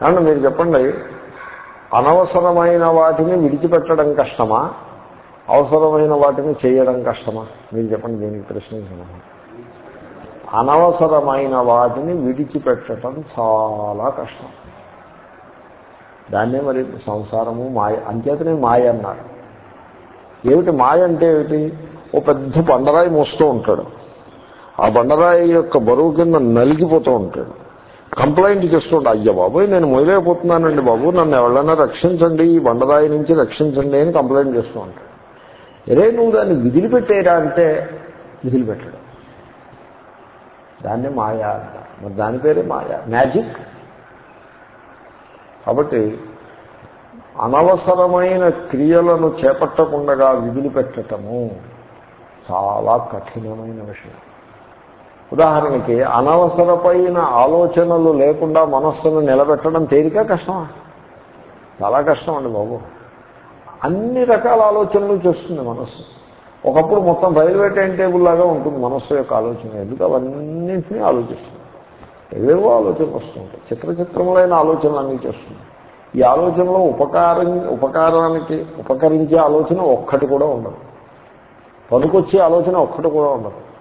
కాబట్టి మీరు చెప్పండి. అనవసరమైన వాటిని విడిచిపెట్టడం కష్టమా? అవసరమైన వాటిని చేయడం కష్టమా? మీరు చెప్పండి దీనికి ప్రశ్నించిన అనవసరమైన వాటిని విడిచిపెట్టడం చాలా కష్టం. దాన్నే మరి సంసారము మాయ అంచేతనే మాయ అన్నారు. ఏమిటి మాయ అంటే ఏమిటి? ఓ పెద్ద బండరాయి మోస్తూ ఉంటాడు. ఆ బండరాయి యొక్క బరువు కింద నలిగిపోతూ ఉంటాడు. కంప్లైంట్ చేస్తుండే. అయ్య బాబోయ్ నేను మొదలైపోతున్నానండి బాబు. నన్ను ఎవరైనా రక్షించండి ఈ బండరాయి నుంచి రక్షించండి అని కంప్లైంట్ చేస్తూ ఉంటాడు. అరే నువ్వు దాన్ని విదిలిపెట్టేరా అంటే విదిలిపెట్టడం. దాన్ని మాయా అంటారు. మరి దాని పేరే మాయా. మ్యాజిక్. కాబట్టి అనవసరమైన క్రియలను చేపట్టకుండా విదిలిపెట్టటము చాలా కఠినమైన విషయం. ఉదాహరణకి అనవసరమైన ఆలోచనలు లేకుండా మనస్సును నిలబెట్టడం తేలిక కష్టమా? చాలా కష్టం అండి బాబు. అన్ని రకాల ఆలోచనలు చేస్తుంది మనస్సు. ఒకప్పుడు మొత్తం రైల్వే టైం టేబుల్ లాగా ఉంటుంది మనస్సు యొక్క ఆలోచన. ఎందుకు అవన్నింటినీ ఆలోచిస్తుంది? ఏవేవో ఆలోచనలు వస్తుంటాయి. చిత్ర చిత్రములైన ఆలోచనలు అన్నీ చేస్తుంది. ఈ ఆలోచనలో ఉపకారం ఉపకారానికి ఉపకరించే ఆలోచన ఒక్కటి కూడా ఉండదు. పనికొచ్చే ఆలోచన ఒక్కటి కూడా ఉండదు.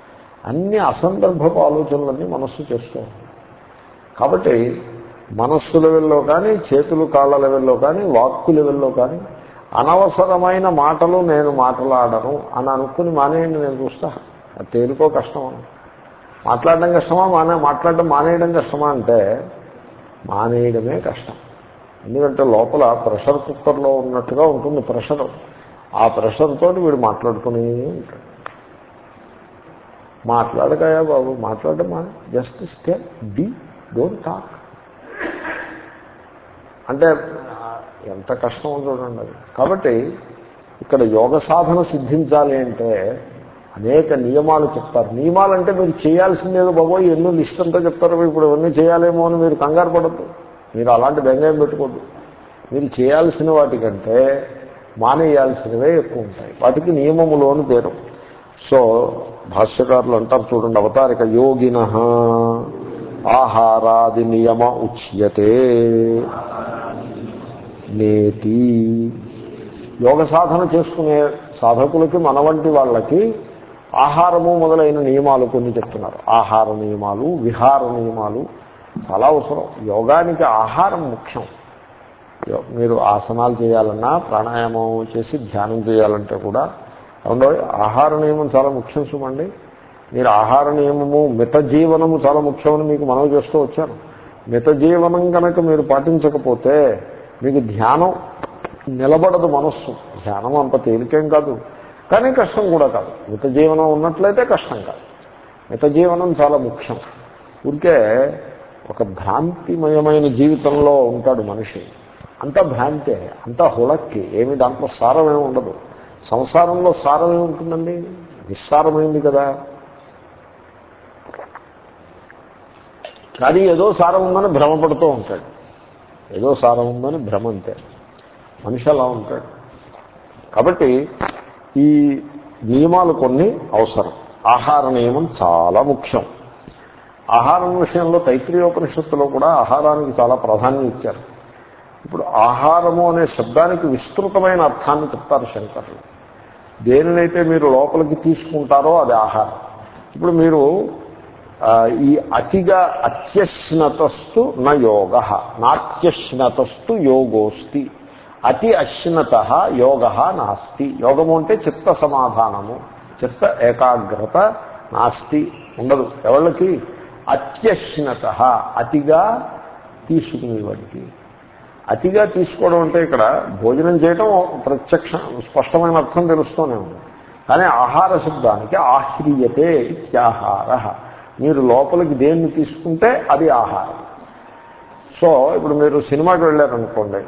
అన్ని అసందర్భపు ఆలోచనలన్నీ మనస్సు చేస్తూ కాబట్టి మనస్సు లెవెల్లో కానీ చేతులు కాళ్ళ లెవెల్లో కానీ వాక్కు లెవెల్లో కానీ అనవసరమైన మాటలు నేను మాట్లాడను అని అనుకుని మానేయండి నేను చూస్తా. అది తేలికో కష్టమా? మాట్లాడడం కష్టమా? మానే మాట్లాడడం మానేయడం కష్టమా అంటే మానేయడమే కష్టం. ఎందుకంటే లోపల ప్రెషర్ కుక్కర్లో ఉన్నట్టుగా ఉంటుంది ప్రెషర్. ఆ ప్రెషర్ తోటి వీడు మాట్లాడుకుని ఉంటాడు. మాట్లాడకాయా బాబు? మాట్లాడమా just stay D don't talk అంటే ఎంత కష్టం చూడండి అది. కాబట్టి ఇక్కడ యోగ సాధన సిద్ధించాలి అంటే అనేక నియమాలు చెప్తారు. నియమాలు అంటే మీరు చేయాల్సిందేదో బాబో ఎన్నో లిస్ట్ అంతా చెప్తారు. ఇప్పుడు ఇవన్నీ చేయాలేమో అని మీరు కంగారు పడద్దు. మీరు అలాంటి బెంగాయం పెట్టుకోద్దు. మీరు చేయాల్సిన వాటికంటే మానేయాల్సినవే ఎక్కువ ఉంటాయి. వాటికి నియమములోని పేరు. సో భాష్యకారులు అంటారు చూడండి అవతారిక యోగిన. ఆహారాది నియమ ఉచ్యతే. నేతి. యోగ సాధన చేసుకునే సాధకులకి మన వంటి వాళ్ళకి ఆహారము మొదలైన నియమాలు కొన్ని చెప్తున్నారు. ఆహార నియమాలు విహార నియమాలు చాలా అవసరం. యోగానికి ఆహారం ముఖ్యం. యో- మీరు ఆసనాలు చేయాలన్నా ప్రాణాయామం చేసి ధ్యానం చేయాలంటే కూడా ఏమండో ఆహార నియమం చాలా ముఖ్యం చూడండి మీరు ఆహార నియమము మిత జీవనము చాలా ముఖ్యమని మీకు మనవి చేస్తూ వచ్చాను. మిత జీవనం కనుక మీరు పాటించకపోతే మీకు ధ్యానం నిలబడదు మనస్సు. ధ్యానం అంత తేలికేం కాదు. కానీ కష్టం కూడా కాదు. మిత జీవనం ఉన్నట్లయితే కష్టం కాదు. మిత జీవనం చాలా ముఖ్యం. ఊరికే ఒక భ్రాంతిమయమైన జీవితంలో ఉంటాడు మనిషి. అంత భ్రాంతే అంత హుళక్కి ఏమి దాంట్లో సారం ఏమి ఉండదు. సంసారంలో సారమే ఉంటుందండి. నిస్సారమైంది కదా. కానీ ఏదో సారం ఉందని భ్రమపడుతూ ఉంటాడు. ఏదో సారం ఉందని భ్రమ అంతే. మనిషి అలా ఉంటాడు. కాబట్టి ఈ నియమాలు కొన్ని అవసరం. ఆహార నియమం చాలా ముఖ్యం. ఆహారం విషయంలో తైత్రీయోపనిషత్తులో కూడా ఆహారానికి చాలా ప్రాధాన్యం ఇచ్చారు. ఇప్పుడు ఆహారము అనే శబ్దానికి విస్తృతమైన అర్థాన్ని చెప్తారు శంకర్లు. దేనినైతే మీరు లోపలికి తీసుకుంటారో అది ఆహారం. ఇప్పుడు మీరు ఈ అతిగా అత్యశ్నతస్తు న యోగ నాత్యశ్నతస్తు యోగోస్తి. అతి అశ్నత యోగ నాస్తి. యోగము అంటే చిత్త సమాధానము చిత్త ఏకాగ్రత నాస్తి ఉండదు. ఎవళ్ళకి? అత్యశ్నత అతిగా తీసుకునేవాడికి. అతిగా తీసుకోవడం అంటే ఇక్కడ భోజనం చేయటం ప్రత్యక్ష స్పష్టమైన అర్థం తెలుస్తూనే ఉంది. కానీ ఆహార శబ్దానికి ఆశ్రీయతే ఇత్యాహార. మీరు లోపలికి దేన్ని తీసుకుంటే అది ఆహారం. సో ఇప్పుడు మీరు సినిమాకి వెళ్ళారనుకోండి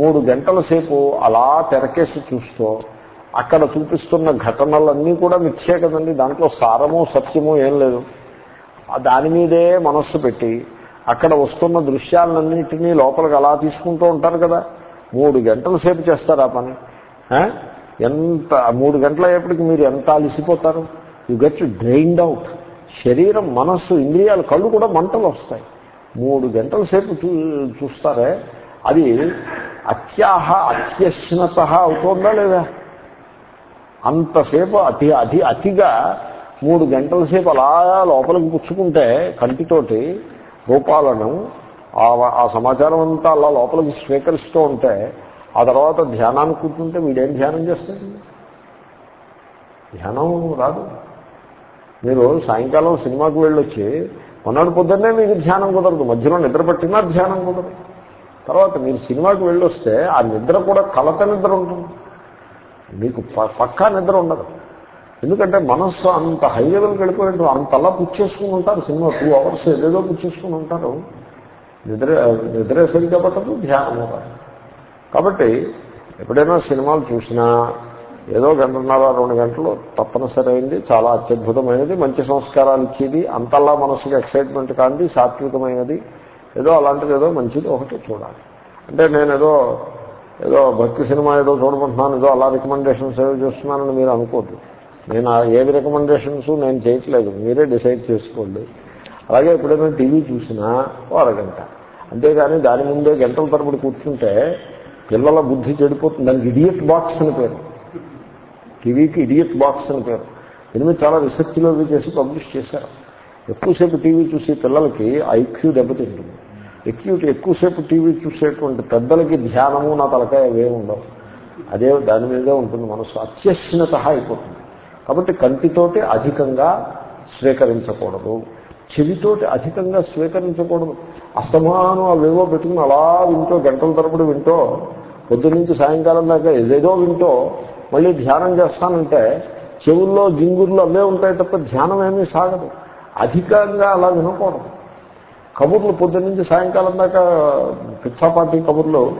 మూడు గంటల సేపు అలా తెరకేసి చూస్తూ అక్కడ చూపిస్తున్న ఘటనలన్నీ కూడా మిథ్యే కదండి. దాంట్లో సారము సత్యము ఏం లేదు. దాని మీదే మనస్సు పెట్టి అక్కడ వస్తున్న దృశ్యాలన్నింటినీ లోపలికి అలా తీసుకుంటూ ఉంటారు కదా. మూడు గంటల సేపు చేస్తారు ఆ పని. ఎంత మూడు గంటల అయ్యేప్పటికి మీరు ఎంత అలసిపోతారు? You get drained out. శరీరం మనస్సు ఇంద్రియాలు కళ్ళు కూడా మంటలు వస్తాయి. మూడు గంటల సేపు చూ చూస్తారే? అది అత్యాహ అత్యశ్నత అవుతుందా లేదా? అంతసేపు అతి అతి అతిగా మూడు గంటల సేపు అలా లోపలికి పుచ్చుకుంటే కంటితోటి రూపాలను ఆ- ఆ సమాచారం అంతా అలా లోపలికి స్వీకరిస్తూ ఉంటే ఆ తర్వాత ధ్యానానికి కూర్చుంటే వీడేం ధ్యానం చేస్తుంది ధ్యానం రాదు. మీరు సాయంకాలం సినిమాకి వెళ్ళొచ్చి మొన్నటి పొద్దున్నే మీకు ధ్యానం కుదరదు మధ్యలో నిద్ర పట్టినా ధ్యానం కుదరదు. తర్వాత మీరు సినిమాకి వెళ్ళొస్తే ఆ నిద్ర కూడా కలత నిద్ర ఉంటుంది. మీకు పక్కా నిద్ర ఉండదు. ఎందుకంటే మనస్సు అంత హై లెవెల్కి వెళ్ళిపోయినట్టు అంతలా పుచ్చేసుకుని ఉంటారు సినిమా టూ అవర్స్ ఏదేదో పుచ్చేసుకుని ఉంటారు. నిద్ర నిద్ర సరిగ్గా పట్టదు ధ్యానం కాబట్టి ఎప్పుడైనా సినిమాలు చూసినా ఏదో గంటన్నర రెండు గంటలు తప్పనిసరి అయింది చాలా అత్యద్భుతమైనది మంచి సంస్కారాలు ఇచ్చేది అంతల్లా మనసుకి ఎక్సైట్మెంట్ కానిది సాత్వికమైనది ఏదో అలాంటిది ఏదో మంచిది ఒకటి చూడాలి. అంటే నేను ఏదో ఏదో భక్తి సినిమా ఏదో చూడమంటున్నాను ఏదో అలా రికమెండేషన్స్ ఏదో చూస్తున్నానని మీరు అనుకోద్దు. నేను ఏది రికమెండేషన్స్ నేను చేయట్లేదు. మీరే డిసైడ్ చేసుకోండి. అలాగే ఎప్పుడైనా టీవీ చూసినా ఓ అరగంట. అంతేగాని దాని ముందే గంటల తరబడి కూర్చుంటే పిల్లల బుద్ధి చెడిపోతుంది. దానికి ఇడియట్ బాక్స్ అని పేరు. టీవీకి ఇడియట్ బాక్స్ అని పేరు. దీని చాలా రీసెర్చ్లో చేసి పబ్లిష్ చేశారు. ఎక్కువసేపు టీవీ చూసే పిల్లలకి ఐక్యూ దెబ్బతింటుంది. ఎక్కువ ఎక్కువసేపు టీవీ చూసేటువంటి పెద్దలకి ధ్యానము నా తలకాయ అవేమి ఉండవు. అదే దాని మీదే ఉంటుంది మనసు అత్యశ్నత అయిపోతుంది. కాబట్టి కంటితోటి అధికంగా స్వీకరించకూడదు. చెవితోటి అధికంగా స్వీకరించకూడదు. అస్తమానం అవేవో పెట్టుకుని అలా వింటో గంటల తరబడి వింటో పొద్దునుంచి సాయంకాలం దాకా ఏదేదో వింటో మళ్ళీ ధ్యానం చేస్తానంటే చెవుల్లో గింగుర్లు అవే ఉంటాయి తప్ప ధ్యానం ఏమీ సాగదు. అధికంగా అలా వినకూడదు. కబుర్లు పొద్దు నుంచి సాయంకాలం దాకా పిచ్చాపాటి కబుర్లు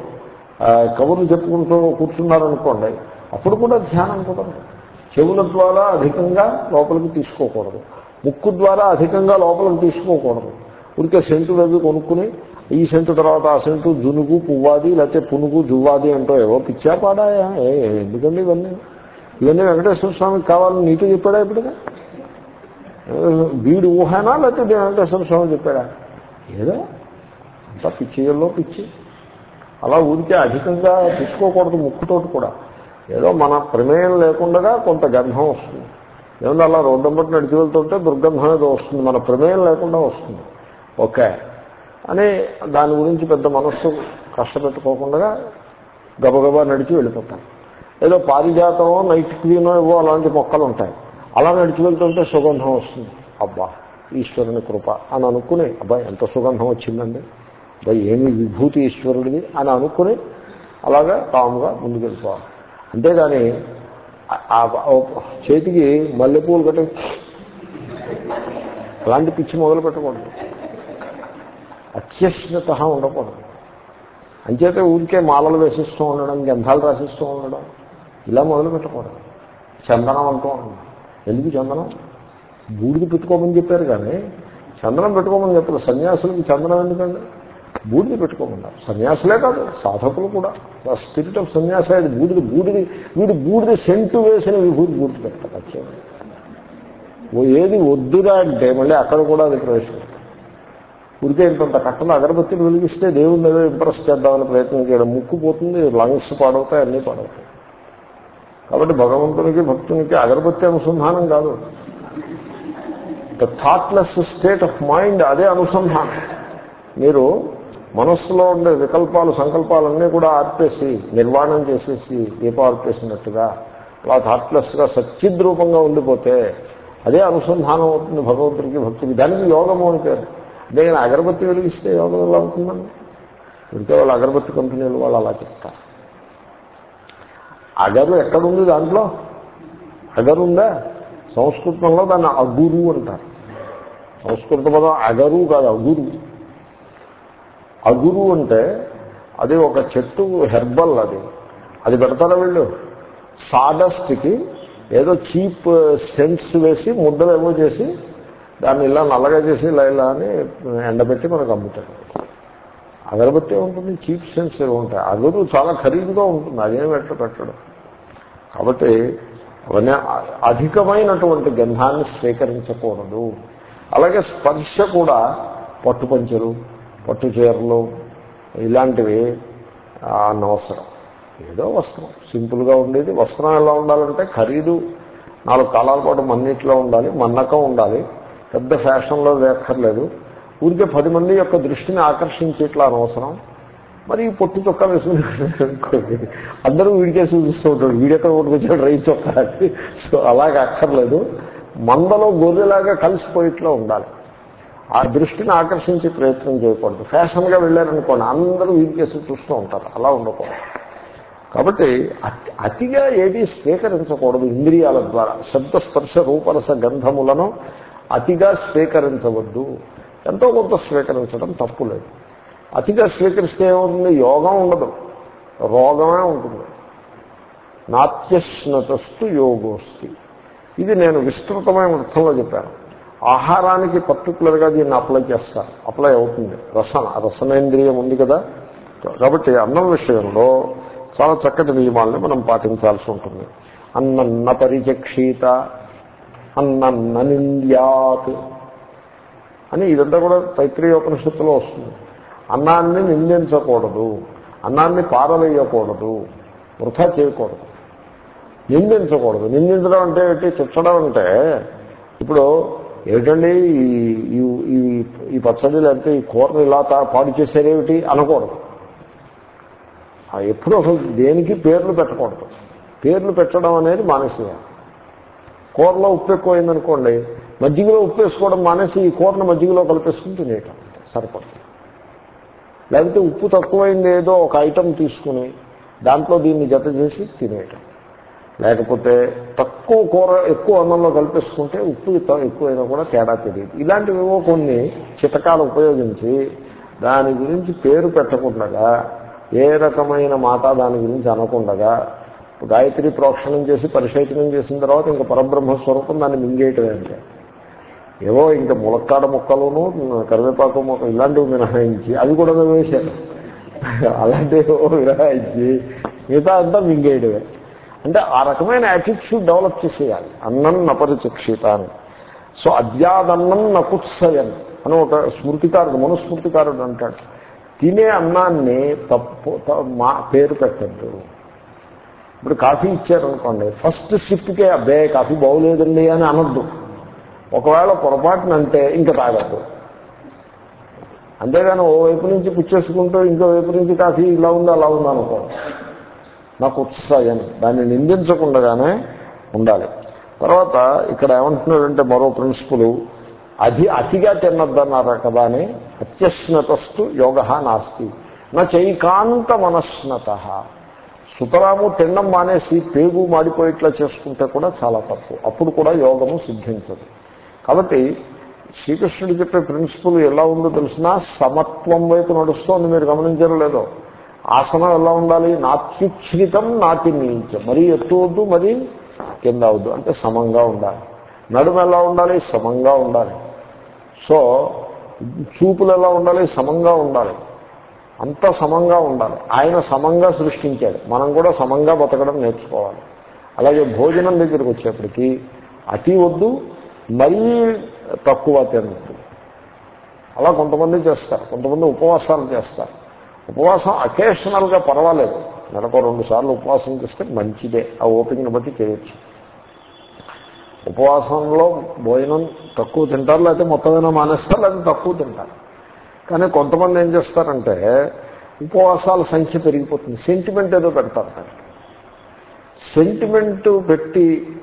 కబుర్లు చెప్పుకుంటూ కూర్చున్నారనుకోండి అప్పుడు కూడా ధ్యానం కుదరదు. చెవుల ద్వారా అధికంగా లోపలికి తీసుకోకూడదు. ముక్కు ద్వారా అధికంగా లోపలికి తీసుకోకూడదు. ఉడికే సెంటు అవి కొనుక్కుని ఈ సెంటు తర్వాత ఆ సెంటు జునుగు పువ్వాది లేకపోతే పునుగు జువ్వాది అంటూ ఏవో పిచ్చా పాడాయా? ఏ, ఎందుకండి ఇవన్నీ? ఇవన్నీ వెంకటేశ్వర స్వామికి కావాలని నీతో చెప్పాడా ఇప్పుడుగా వీడు ఊహనా లేకపోతే వెంకటేశ్వర స్వామి చెప్పాడా? ఏదో అంతా పిచ్చిలో పిచ్చి. అలా ఊరికే అధికంగా తీసుకోకూడదు ముక్కుతోటి కూడా. ఏదో మన ప్రమేయం లేకుండా కొంత గంధం వస్తుంది. ఏమన్నా అలా రోడ్డంబట్టి నడిచి వెళ్తుంటే దుర్గంధం ఏదో వస్తుంది. మన ప్రమేయం లేకుండా వస్తుంది. ఓకే. అని దాని గురించి పెద్ద మనస్సు కష్టపెట్టుకోకుండా గబగబా నడిచి వెళ్ళిపోతాం. ఏదో పారిజాతమో నైట్ క్లీనో ఏవో అలాంటి మొక్కలు ఉంటాయి అలా నడిచి వెళ్తుంటే సుగంధం వస్తుంది. అబ్బా ఈశ్వరుని కృప అని అనుకుని అబ్బాయి ఎంత సుగంధం వచ్చిందండి. అబ్బాయి ఏమి విభూతి ఈశ్వరుడిది అని అనుకుని అలాగా కాముగా ముందుకెళ్ళిపోవాలి. అంతేగాని చేతికి మల్లెపూలు కట్ట అలాంటి పిచ్చి మొదలు పెట్టకూడదు. అత్యశ్నత ఉండకూడదు. అంచేతే ఊరికే మాలలు వేసిస్తూ ఉండడం గంధాలు రాసిస్తూ ఉండడం ఇలా మొదలు పెట్టకూడదు. చందనం అంటూ ఉండడం ఎందుకు చందనం? బూడిద పెట్టుకోమని చెప్పారు కానీ చందనం పెట్టుకోమని చెప్పారు సన్యాసులకి చందనం ఎందుకండి? బూడిద పెట్టుకోమన్నారు సన్యాసులే కాదు సాధకులు కూడా. స్పిరిట్ ఆఫ్ సన్యాస బూడిద బూడిది వీడు బూడిద సెంటు వేసిన విభూతి బూడిద పెడతారు అచ్చే ఓ ఏది వద్దురా అంటే మళ్ళీ అక్కడ కూడా అది ప్రవేశం. ఉడికే ఇంత కట్టలు అగరబత్తిని వెలిగిస్తే దేవుడిని ఏదో ఇంప్రెస్ చేద్దామని ప్రయత్నం చేయడం. ముక్కు పోతుంది లంగ్స్ పాడవుతాయి అన్నీ పాడవుతాయి. కాబట్టి భగవంతునికి భక్తునికి అగరబత్తి అనుసంధానం కాదు. The thoughtless state of mind అదే అనుసంధానం. మీరు మనస్సులో ఉండే వికల్పాలు సంకల్పాలన్నీ కూడా ఆర్పేసి నిర్వాణం చేసేసి దీపం ఆర్పేసినట్టుగా అలా థాట్లెస్గా సచ్చిద్రూపంగా ఉండిపోతే అదే అనుసంధానం అవుతుంది భగవంతుడికి భక్తికి. దానికి యోగము అని పేరు. నేను అగరబత్తి వెలిగిస్తే యోగం ఎలా అవుతుందండి ఇంకే వాళ్ళు అగరబత్తి కంపెనీలు వాళ్ళు అలా చెప్తారు. అగరు ఎక్కడుంది దాంట్లో? అగరు ఉందా సంస్కృతంలో దాన్ని అగురు అంటారు. సంస్కృత పదం అగరు కాదు అగురు. అగురు అంటే అది ఒక చెట్టు హెర్బల్ అది. అది పెడతారా వీళ్ళు? సాడస్ట్కి ఏదో చీప్ సెంట్స్ వేసి ముద్దలు ఏమో చేసి దాన్ని ఇలా నల్లగా చేసి ఇలా ఇలా అని ఎండబెట్టి మనకు అమ్ముతారు. అగరబత్తి ఉంటుంది చీప్ సెన్స్ ఉంటాయి. అగురు చాలా ఖరీదుగా ఉంటుంది. అదేం ఎట్లా పెట్టడం. కాబట్టి అవన్నీ అధికమైనటువంటి గంధాన్ని స్వీకరించకూడదు. అలాగే స్పర్శ కూడా పట్టుపంచలు పట్టు చీరలు ఇలాంటివి అనవసరం. ఏదో వస్త్రం. సింపుల్గా ఉండేది. వస్త్రం ఎలా ఉండాలంటే ఖరీదు. నాలుగు కాలాల పాటు మన్నిట్లో ఉండాలి మన్నకం ఉండాలి. పెద్ద ఫ్యాషన్లో వేక్కర్లేదు ఊరికే పది మంది యొక్క దృష్టిని ఆకర్షించేట్లా అనవసరం. మరి ఈ పొట్టి చొక్కా వేసుకుని అందరూ వీడికేసి చూస్తూ ఉంటాడు వీడెక్కడ కొట్టుకొచ్చాడు రైతు చొక్కా సో అలాగే అక్కర్లేదు. మందలో గొర్రెలాగా కలిసిపోయేట్లో ఉండాలి. ఆ దృష్టిని ఆకర్షించే ప్రయత్నం చేయకూడదు. ఫ్యాషన్గా వెళ్ళారనుకోండి అందరూ వీడికేసి చూస్తూ ఉంటారు. అలా ఉండకూడదు. కాబట్టి అతి- అతిగా ఏది స్వీకరించకూడదు ఇంద్రియాల ద్వారా. శబ్దస్పర్శ రూపరస గంధములను అతిగా స్వీకరించవద్దు. ఎంతో కొంత స్వీకరించడం తప్పు లేదు. అతిగా స్వీకరిస్తే ఏమవుతుంది? యోగం ఉండదు. రోగమే ఉంటుంది. నాత్యశ్నతస్తు యోగోస్తి. ఇది నేను విస్తృతమైన అర్థంలో చెప్పాను. ఆహారానికి పర్టికులర్గా దీన్ని అప్లై చేస్తారు. అప్లై అవుతుంది. రసన రసనేంద్రియం ఉంది కదా. కాబట్టి అన్నం విషయంలో చాలా చక్కటి నియమాల్ని మనం పాటించాల్సి ఉంటుంది. అన్నన్న పరిచక్షీత అన్నన్న నింద్యాత్ అని ఇదంతా కూడా తైత్రీయోపనిషత్తులో వస్తుంది. అన్నాన్ని నిందించకూడదు. అన్నాన్ని పారవేయకూడదు వృధా చేయకూడదు. నిందించకూడదు. నిందించడం అంటే ఏంటి? తిట్టడం అంటే ఇప్పుడు ఏమిటండి? ఈ- ఈ- ఈ- పచ్చడి లేకపోతే ఈ కూరను ఇలా తా- పాడు చేశారేమిటి అనకూడదు. ఎప్పుడు అసలు దేనికి పేర్లు పెట్టకూడదు. పేర్లు పెట్టడం అనేది మానేసేయాలి. కూరలో ఉప్పు ఎక్కువైందనుకోండి మజ్జిగలో ఉప్పు వేసుకోవడం మానేసి ఈ కూరను మజ్జిగలో కలిపేసుకుని తినేయటం సరిపడుతుంది లేకపోతే ఉప్పు తక్కువైంది ఏదో ఒక ఐటెం తీసుకుని దాంట్లో దీన్ని జత చేసి తినేయటం. లేకపోతే తక్కువ కూర ఎక్కువ అన్నంలో కల్పిస్తుంటే ఉప్పు ఎక్కువైనా కూడా తేడా తెలియదు. ఇలాంటివేవో కొన్ని చిటకాలు ఉపయోగించి దాని గురించి పేరు పెట్టకుండా ఏ రకమైన మాట దాని గురించి అనకుండగా గాయత్రి ప్రోక్షణం చేసి పరిశోచనం చేసిన తర్వాత ఇంకా పరబ్రహ్మ స్వరూపం దాన్ని మింగేయటమే అంటే ఏవో ఇంకా ములక్కాడ ముక్కలును కరివేపాకు మొక్క ఇలాంటివి మినహాయించి అవి కూడా వేశారు అలాంటివి మినహాయించి మిగతా అంతా మింగేయడమే అంటే ఆ రకమైన యాటిట్యూడ్ డెవలప్ చేసేయాలి. అన్నం నపరిచక్షిత అని సో అద్యాదన్నం నకుత్సయన్ అని ఒక స్మృతికారుడు మనుస్మృతికారుడు అంటాడు. తినే అన్నాన్ని తప్పు మా పేరు పెట్టద్దు. ఇప్పుడు కాఫీ ఇచ్చారనుకోండి ఫస్ట్ సిప్కే అబ్బే కాఫీ బాగులేదండి అని అనొద్దు. ఒకవేళ పొరపాటున అంటే ఇంకా తాగద్దు. అంతేగాని ఓ వైపు నుంచి పుచ్చేసుకుంటూ ఇంకో వైపు నుంచి కాఫీ ఇలా ఉందా అలా ఉందా అనుకో నాకు ఉత్సాహం దాన్ని నిందించకుండానే ఉండాలి. తర్వాత ఇక్కడ ఏమంటున్నాడంటే మరో ప్రిన్సిపుల్ అది అతిగా తిన్నద్దన్నారు కదా అని అత్యశ్నతస్తు యోగ నాస్తి. నా చైకాంత మనస్నత సుతరాము తిన్నం మానేసి పేగు మాడిపోయేట్లా చేసుకుంటే కూడా చాలా తప్పు. అప్పుడు కూడా యోగము సిద్ధించదు. కాబట్టి శ్రీకృష్ణుడు చెప్పే ప్రిన్సిపల్ ఎలా ఉందో తెలిసినా సమత్వం వైపు నడుస్తోంది మీరు గమనించడం లేదో. ఆసనం ఎలా ఉండాలి? నాత్యుచ్ఛ్రితం నాతి నీచం. మరీ ఎత్తు వద్దు మరీ కింద అవద్దు అంటే సమంగా ఉండాలి. నడుము ఎలా ఉండాలి? సమంగా ఉండాలి. సో చూపులు ఎలా ఉండాలి? సమంగా ఉండాలి. అంత సమంగా ఉండాలి. ఆయన సమంగా సృష్టించాడు. మనం కూడా సమంగా బతకడం నేర్చుకోవాలి. అలాగే భోజనం దగ్గరికి వచ్చేప్పటికీ అతి వద్దు మరీ తక్కువ తినద్దు. అలా కొంతమంది చేస్తారు. కొంతమంది ఉపవాసాలు చేస్తారు. ఉపవాసం అకేషనల్గా పర్వాలేదు. నెలకు రెండు సార్లు ఉపవాసం చేస్తే మంచిదే. ఆ ఓపికని బట్టి చేయొచ్చు. ఉపవాసంలో భోజనం తక్కువ తింటారు లేకపోతే మొత్తమైనా మానేస్తారు లేకపోతే తక్కువ తింటారు. కానీ కొంతమంది ఏం చేస్తారంటే ఉపవాసాల సంఖ్య పెరిగిపోతుంది. సెంటిమెంట్ ఏదో పెడతారు దానికి. సెంటిమెంట్ పెట్టి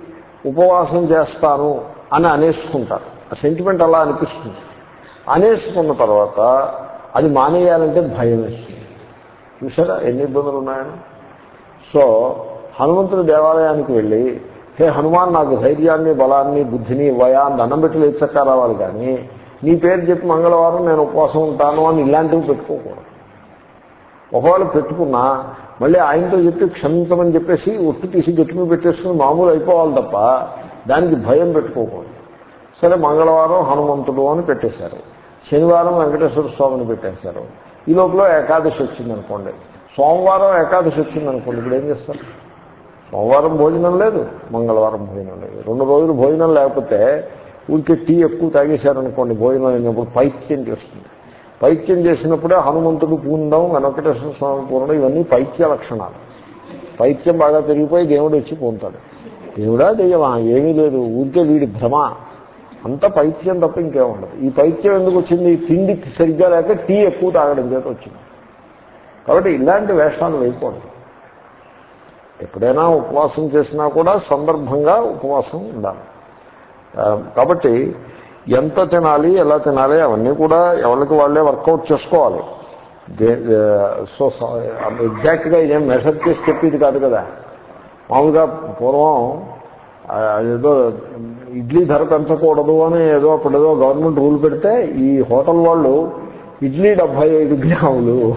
ఉపవాసం చేస్తాను అని అనేసుకుంటారు. ఆ సెంటిమెంట్ అలా అనిపిస్తుంది. అనేసుకున్న తర్వాత అది మానేయాలంటే భయం వేస్తుంది. చూసారా ఎన్ని ఇబ్బందులు ఉన్నాయని? సో హనుమంతుడి దేవాలయానికి వెళ్ళి హే హనుమాన్ నాకు ధైర్యాన్ని బలాన్ని బుద్ధిని వయా అని దండం పెట్టి లేచక్క రావాలి కానీ నీ పేరు చెప్పి మంగళవారం నేను ఉపవాసం ఉంటాను అని ఇలాంటివి పెట్టుకోకూడదు. ఒకవేళ పెట్టుకున్నా మళ్ళీ ఆయనతో చెప్పి క్షమించమని చెప్పేసి ఒట్టు తీసి గట్టి మీద పెట్టేసుకుని మామూలు అయిపోవాలి తప్ప దానికి భయం పెట్టుకోకూడదు. సరే మంగళవారం హనుమంతుడు అని పెట్టేశారు. శనివారం వెంకటేశ్వర స్వామిని పెట్టేశారు. ఈ లోపల ఏకాదశి వచ్చిందనుకోండి. సోమవారం ఏకాదశి వచ్చిందనుకోండి ఇప్పుడు ఏం చేస్తారు? సోమవారం భోజనం లేదు మంగళవారం భోజనం లేదు. రెండు రోజులు భోజనం లేకపోతే ఊరికే టీ ఎక్కువ తాగేశారనుకోండి భోజనం అయినప్పుడు పైత్యం చేస్తుంది. పైత్యం చేసినప్పుడే హనుమంతుడు పూండం వెంకటేశ్వర స్వామి పూర్ణం ఇవన్నీ పైత్య లక్షణాలు. పైత్యం బాగా పెరిగిపోయి దేవుడు వచ్చి పూంతాడు. దేవుడా దెయ్యమా ఏమీ లేదు. ఊరికే వీడి భ్రమ. అంత పైత్యం తప్ప ఇంకేం ఉండదు. ఈ పైత్యం ఎందుకు వచ్చింది? తిండి సరిగ్గా లేక టీ ఎక్కువ తాగడం చేత వచ్చింది. కాబట్టి ఇలాంటి వేషాలు వేయకూడదు. ఎప్పుడైనా ఉపవాసం చేసినా కూడా సందర్భంగా ఉపవాసం ఉండాలి. కాబట్టి ఎంత తినాలి ఎలా తినాలి అవన్నీ కూడా ఎవరికి వాళ్ళే వర్కౌట్ చేసుకోవాలి. దే- సో ఎగ్జాక్ట్గా ఇదేం మెషర్ చేసి చెప్పేది కాదు కదా. మామూలుగా పూర్వం ఏదో ఇడ్లీ ధర పెంచకూడదు అని ఏదో అప్పుడు ఏదో గవర్నమెంట్ రూల్ పెడితే ఈ హోటల్ వాళ్ళు ఇడ్లీ డెబ్బై ఐదు గ్రాములు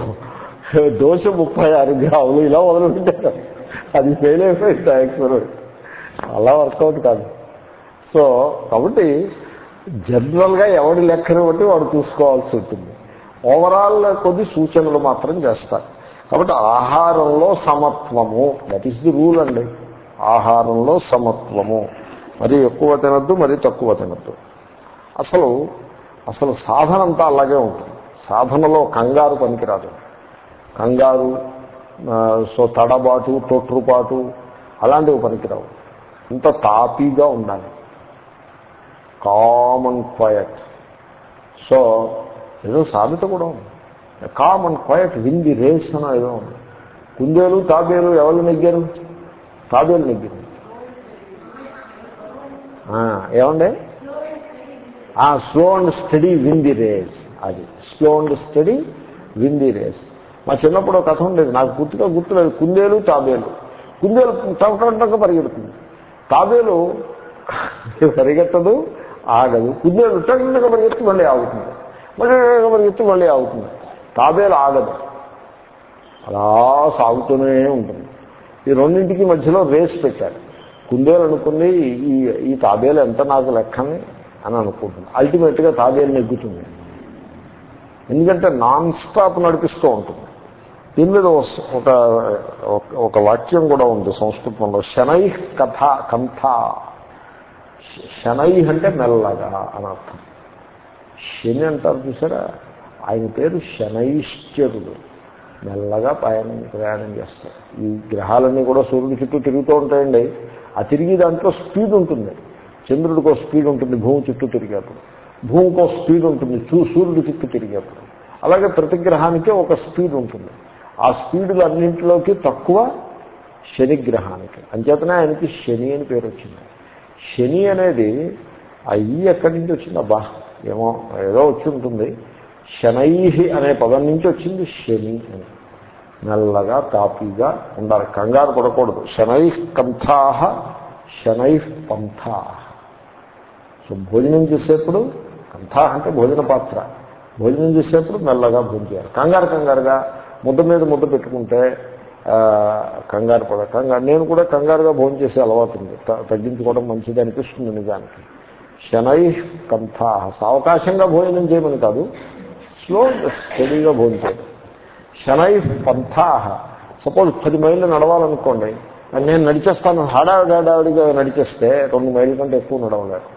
దోశ ముప్పై ఆరు గ్రాములు ఇలా మొదలుపెట్టారు. అది ఫెయిల్ అయిపోయింది ఎక్స్పెరిమెంట్ అలా వర్కౌట్ కాదు. సో కాబట్టి జనరల్గా ఎవడి లెక్కను బట్టి వాడు చూసుకోవాల్సి ఉంటుంది. ఓవరాల్ కొద్ది సూచనలు మాత్రం చేస్తారు. కాబట్టి ఆహారంలో సమత్వము దట్ ఈస్ ది రూల్ అండి. ఆహారంలో సమత్వము. మరి ఎక్కువ తినద్దు మరి తక్కువ తినద్దు. అసలు అసలు సాధన అంతా అలాగే ఉంటుంది. సాధనలో కంగారు పనికిరాదు. కంగారు సో తడబాటు తొట్టుపాటు అలాంటివి పనికిరావు. ఇంత తాపీగా ఉండాలి. కామన్ క్వయట్ సో ఏదో సామెత కూడా ఉంది. Common quiet win the race అని ఏదో ఉంది. కుందేలు తాబేలు ఎవరు నెగ్గారు? తాబేలు నెగ్గింది ఆ, ఏమండి? Slow and steady win the race. అది slow and steady win the race. మా చిన్నప్పుడు ఒక కథ ఉండేది నాకు గుర్తుగా గుర్తులేదు. కుందేలు తాబేలు. కుందేలు టంక పరిగెడుతుంది. తాబేలు పరిగెత్తదు ఆగదు. కుందేలు టంక పరిగెత్తి మళ్ళీ ఆగుతుంది. మళ్ళీ టంక పరిగెత్తి మళ్ళీ ఆగుతుంది. తాబేలు ఆగదు. అలా సాగుతూనే ఉంటుంది. ఈ రెండింటికి మధ్యలో రేస్ పెట్టారు. కుందేలు అనుకుంది ఈ ఈ తాబేలు ఎంత నాకు లెక్కని అని అనుకుంటుంది అల్టిమేట్గా తాబేలు నెగ్గుతుంది. ఎందుకంటే నాన్ స్టాప్ నడిపిస్తూ ఉంటుంది. దీని మీద ఒక ఒక- ఒక వాక్యం కూడా ఉంది సంస్కృతంలో. శనై కథ కంథ శనై అంటే మెల్లగా అని అర్థం. శని అంటారు చూసారా? ఆయన పేరు శనైశ్చరుడు. మెల్లగా ప్రయాణం ప్రయాణం చేస్తారు. ఈ గ్రహాలన్నీ కూడా సూర్యుడి చుట్టూ తిరుగుతూ ఉంటాయండి. ఆ తిరిగి దాంట్లో స్పీడ్ ఉంటుంది. చంద్రుడికో స్పీడ్ ఉంటుంది భూమి చుట్టూ తిరిగేప్పుడు. భూమికో స్పీడ్ ఉంటుంది చూ సూర్యుడి చుట్టూ తిరిగేప్పుడు. అలాగే ప్రతి గ్రహానికి ఒక స్పీడ్ ఉంటుంది. ఆ స్పీడ్లు అన్నింటిలోకి తక్కువ శని గ్రహానికి. అంచేతనే ఆయనకి శని అని పేరు వచ్చింది. శని అనేది ఆ ఈ ఎక్కడి నుంచి వచ్చిందబ్బా ఏమో ఏదో వచ్చి ఉంటుంది. శనై అనే పదం నుంచి వచ్చింది శని అని. మెల్లగా తాపీగా ఉండాలి. కంగారు పడకూడదు. శనై కంథాహ శనై పంథా. సో భోజనం చేసేప్పుడు కంథా అంటే భోజన పాత్ర. భోజనం చేసేప్పుడు మెల్లగా భోజనం చేయాలి. కంగారు కంగారుగా ముద్ద మీద ముద్ద పెట్టుకుంటే కంగారు పడ కంగారు. నేను కూడా కంగారుగా భోజనం చేసే అలవాటు ఉంది. త- తగ్గించుకోవడం మంచిది అనిపిస్తుంది నిజానికి. శనై కంథా సావకాశంగా భోజనం చేయమని కాదు. స్లో స్టడీగా భోజనం శనై పంథాహ సపోజ్ పది మైళ్ళు నడవాలనుకోండి నేను నడిచేస్తాను హడావిడావిడిగా నడిచేస్తే రెండు మైళ్ళ కంటే ఎక్కువ నడవలేదు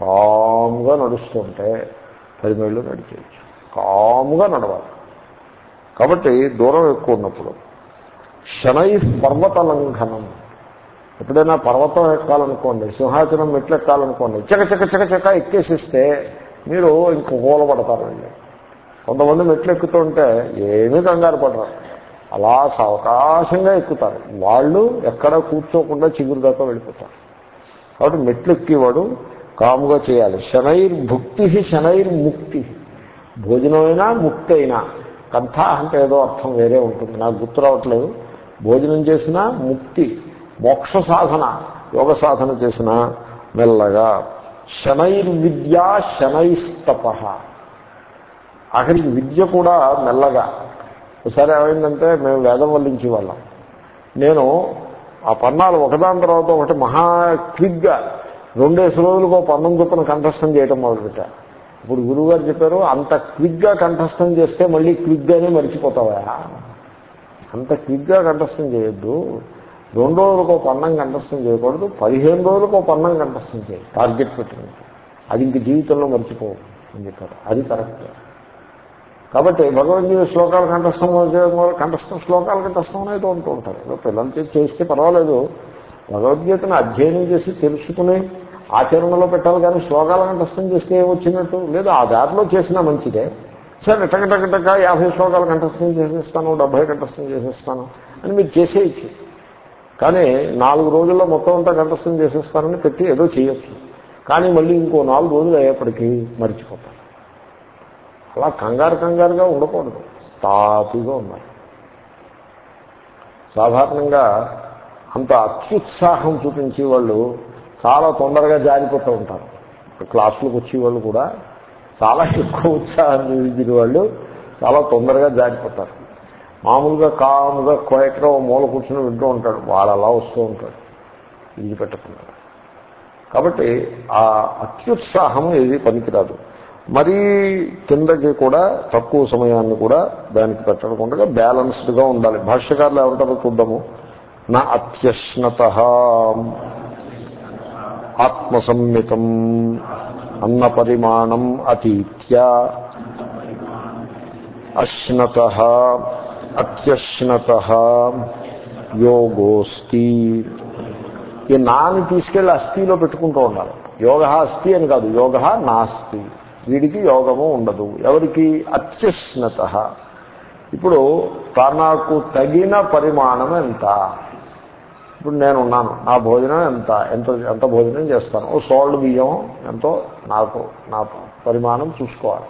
కామ్గా నడుస్తుంటే పది మైళ్ళు నడిచేయచ్చు. కాముగా నడవాలి. కాబట్టి దూరం ఎక్కువ ఉన్నప్పుడు శనై పర్వత లంఘనం ఎప్పుడైనా పర్వతం ఎక్కాలనుకోండి సింహాచలం మెట్లు ఎక్కాలనుకోండి చక చక చక చక ఎక్కేసిస్తే మీరు ఇంక కూలబడతారండి కొంతమంది మెట్లు ఎక్కుతుంటే ఏమీ కంగారు పడరు. అలా సావకాశంగా ఎక్కుతారు. వాళ్ళు ఎక్కడ కూర్చోకుండా చిగురు దాకా వెళ్ళిపోతారు. కాబట్టి మెట్లు ఎక్కేవాడు కాముగా చేయాలి. శనైర్ భుక్తి శనైర్ ముక్తి భోజనమైనా ముక్తి అయినా కంథ అంటే ఏదో అర్థం వేరే ఉంటుంది. నాకు గుర్తు రావట్లేదు. భోజనం చేసినా ముక్తి. మోక్ష సాధన. యోగ సాధన చేసిన మెల్లగా. శనైర్విద్యా శనైస్తప. ఆఖరికి విద్య కూడా మెల్లగా. ఒకసారి ఏమైందంటే మేము వేదం వల్లించే వాళ్ళం. నేను ఆ పన్నాలు ఒకదాని తర్వాత ఒకటి మహా క్విక్గా రెండేసి రోజులకు పన్నం చొప్పున కంఠస్థం చేయటం మొదలుపెట్టా. ఇప్పుడు గురువుగారు చెప్పారు అంత క్విక్గా కంఠస్థం చేస్తే మళ్ళీ క్విక్గానే మర్చిపోతావా? అంత క్విక్గా కంఠస్థం చేయొద్దు. రెండు రోజులకు ఒక పన్నం కంఠస్థం చేయకూడదు పదిహేను రోజులకు ఒక పన్నం కంఠస్థం చేయి. టార్గెట్ పెట్టింది. అది ఇంక జీవితంలో మర్చిపోవు అని చెప్పారు. అది కరెక్ట్. కాబట్టి భగవద్గీత శ్లోకాలు కంఠస్థం కంఠస్థం శ్లోకాలు కంఠస్థం అనేది ఉంటూ ఉంటారు. ఏదో పిల్లలు చేస్తే పర్వాలేదు. భగవద్గీతను అధ్యయనం చేసి తెలుసుకుని ఆచరణలో పెట్టాలి కానీ శ్లోకాల కంఠస్థం చేస్తే ఏమొచ్చినట్టు? లేదు ఆ దారిలో చేసినా మంచిదే. సరే టక యాభై శ్లోకాలు కంఠస్థం చేసేస్తాను డెబ్బై కంఠస్థం చేసేస్తాను అని మీరు చేసేయచ్చు. కానీ నాలుగు రోజుల్లో మొత్తం అంతా కంఠస్థం చేసేస్తానని పెట్టి ఏదో చేయొచ్చు. కానీ మళ్ళీ ఇంకో నాలుగు రోజులు అయ్యేప్పటికీ మర్చిపోతారు. అలా కంగారు కంగారుగా ఉండకూడదు. తాపిగా ఉండాలి. సాధారణంగా అంత అత్యుత్సాహం చూపించే వాళ్ళు చాలా తొందరగా జారిపోతూ ఉంటారు. క్లాసులకు వచ్చే వాళ్ళు కూడా చాలా ఎక్కువ ఉత్సాహం చూపించిన వాళ్ళు చాలా తొందరగా జారిపోతారు. మామూలుగా కాముగా క్వైట్గా ఓ మూల కూర్చొని వింటూ ఉంటాడు. వాడు అలా వస్తూ ఉంటాడు. ఇది పెట్టకుండా కాబట్టి ఆ అత్యుత్సాహం ఏది పనికిరాదు. మరీ కిందకి కూడా తక్కువ సమయాన్ని కూడా దానికి పెట్టకుండా బ్యాలన్స్డ్గా ఉండాలి. భాష్యకారులు ఎవరితో చూద్దాము. నా అత్యశ్నత ఆత్మసమ్మితం అన్న పరిమాణం అతీత్య. అశ్నత అత్యశ్నత యోగోస్తి. ఈ నాని తీసుకెళ్ళి అస్థిలో పెట్టుకుంటూ ఉండాలి. యోగ అస్థి అని కాదు యోగ నాస్తి. వీడికి యోగము ఉండదు. ఎవరికి? అత్యశ్నత ఇప్పుడు తనకు తగిన పరిమాణం ఎంత? ఇప్పుడు నేను ఉన్నాను నా భోజనం ఎంత? ఎంత ఎంత భోజనం చేస్తాను? ఓ సోల్డ్ బియ్యం ఎంతో? నాకు నా పరిమాణం చూసుకోవాలి.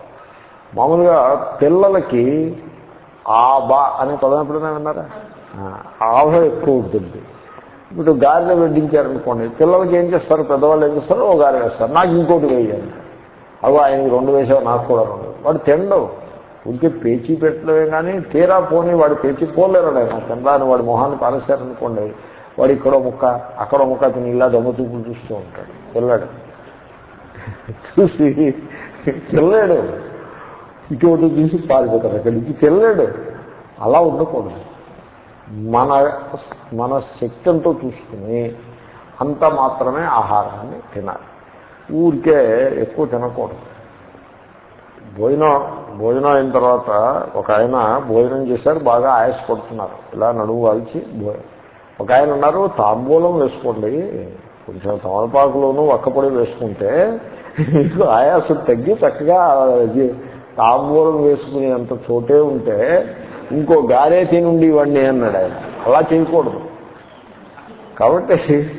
మామూలుగా పిల్లలకి ఆబా అనే పదం ఎప్పుడైనా విన్నారా? ఆవ ఎక్కువ ఉంటుంది. ఇప్పుడు గారెలు వడ్డించారనుకోండి పిల్లలకి ఏం చేస్తారు? పెద్దవాళ్ళు ఏం చేస్తారు? ఓ గారె వేస్తారు. నాకు ఇంకోటి వేయాలి అవి ఆయనకి రెండు వేసావు నాకు కూడా రెండు. వాడు తినడు ఉంటే పేచీ పెట్టలేవే కానీ తీరా పోని వాడు పేచీ పోలేరు ఆయన. తినడాని వాడి మొహాన్ని పారేశారనుకోండి వాడు ఇక్కడో ముక్క అక్కడో ముక్క తిని ఇలా దమ్మతూపులు చూస్తూ ఉంటాడు. పిల్లాడు చూసి పిల్లడు ఇటువంటి చూసి పారిపోతాడు. అక్కడి నుంచి పిల్లడు అలా ఉండకూడదు. మన మన శక్తి చూసుకుని అంత మాత్రమే ఆహారాన్ని తినాలి. ఊరికే ఎక్కువ తినకూడదు. భోజనం భోజనం అయిన తర్వాత ఒక ఆయన భోజనం చేశారు బాగా ఆయాసపడుతున్నారు ఇలా నడువు వాల్చి ఒక ఆయన ఉన్నారు తాంబూలం వేసుకోండి. కొంచెం తమలపాకులోను ఒక్కపొడి వేసుకుంటే మీకు ఆయాసం తగ్గి చక్కగా తాంబూలం వేసుకునేంత చోటే ఉంటే ఇంకో గారే తినుండి ఇవ్వండి అన్నాడు ఆయన. అలా చేయకూడదు. కాబట్టి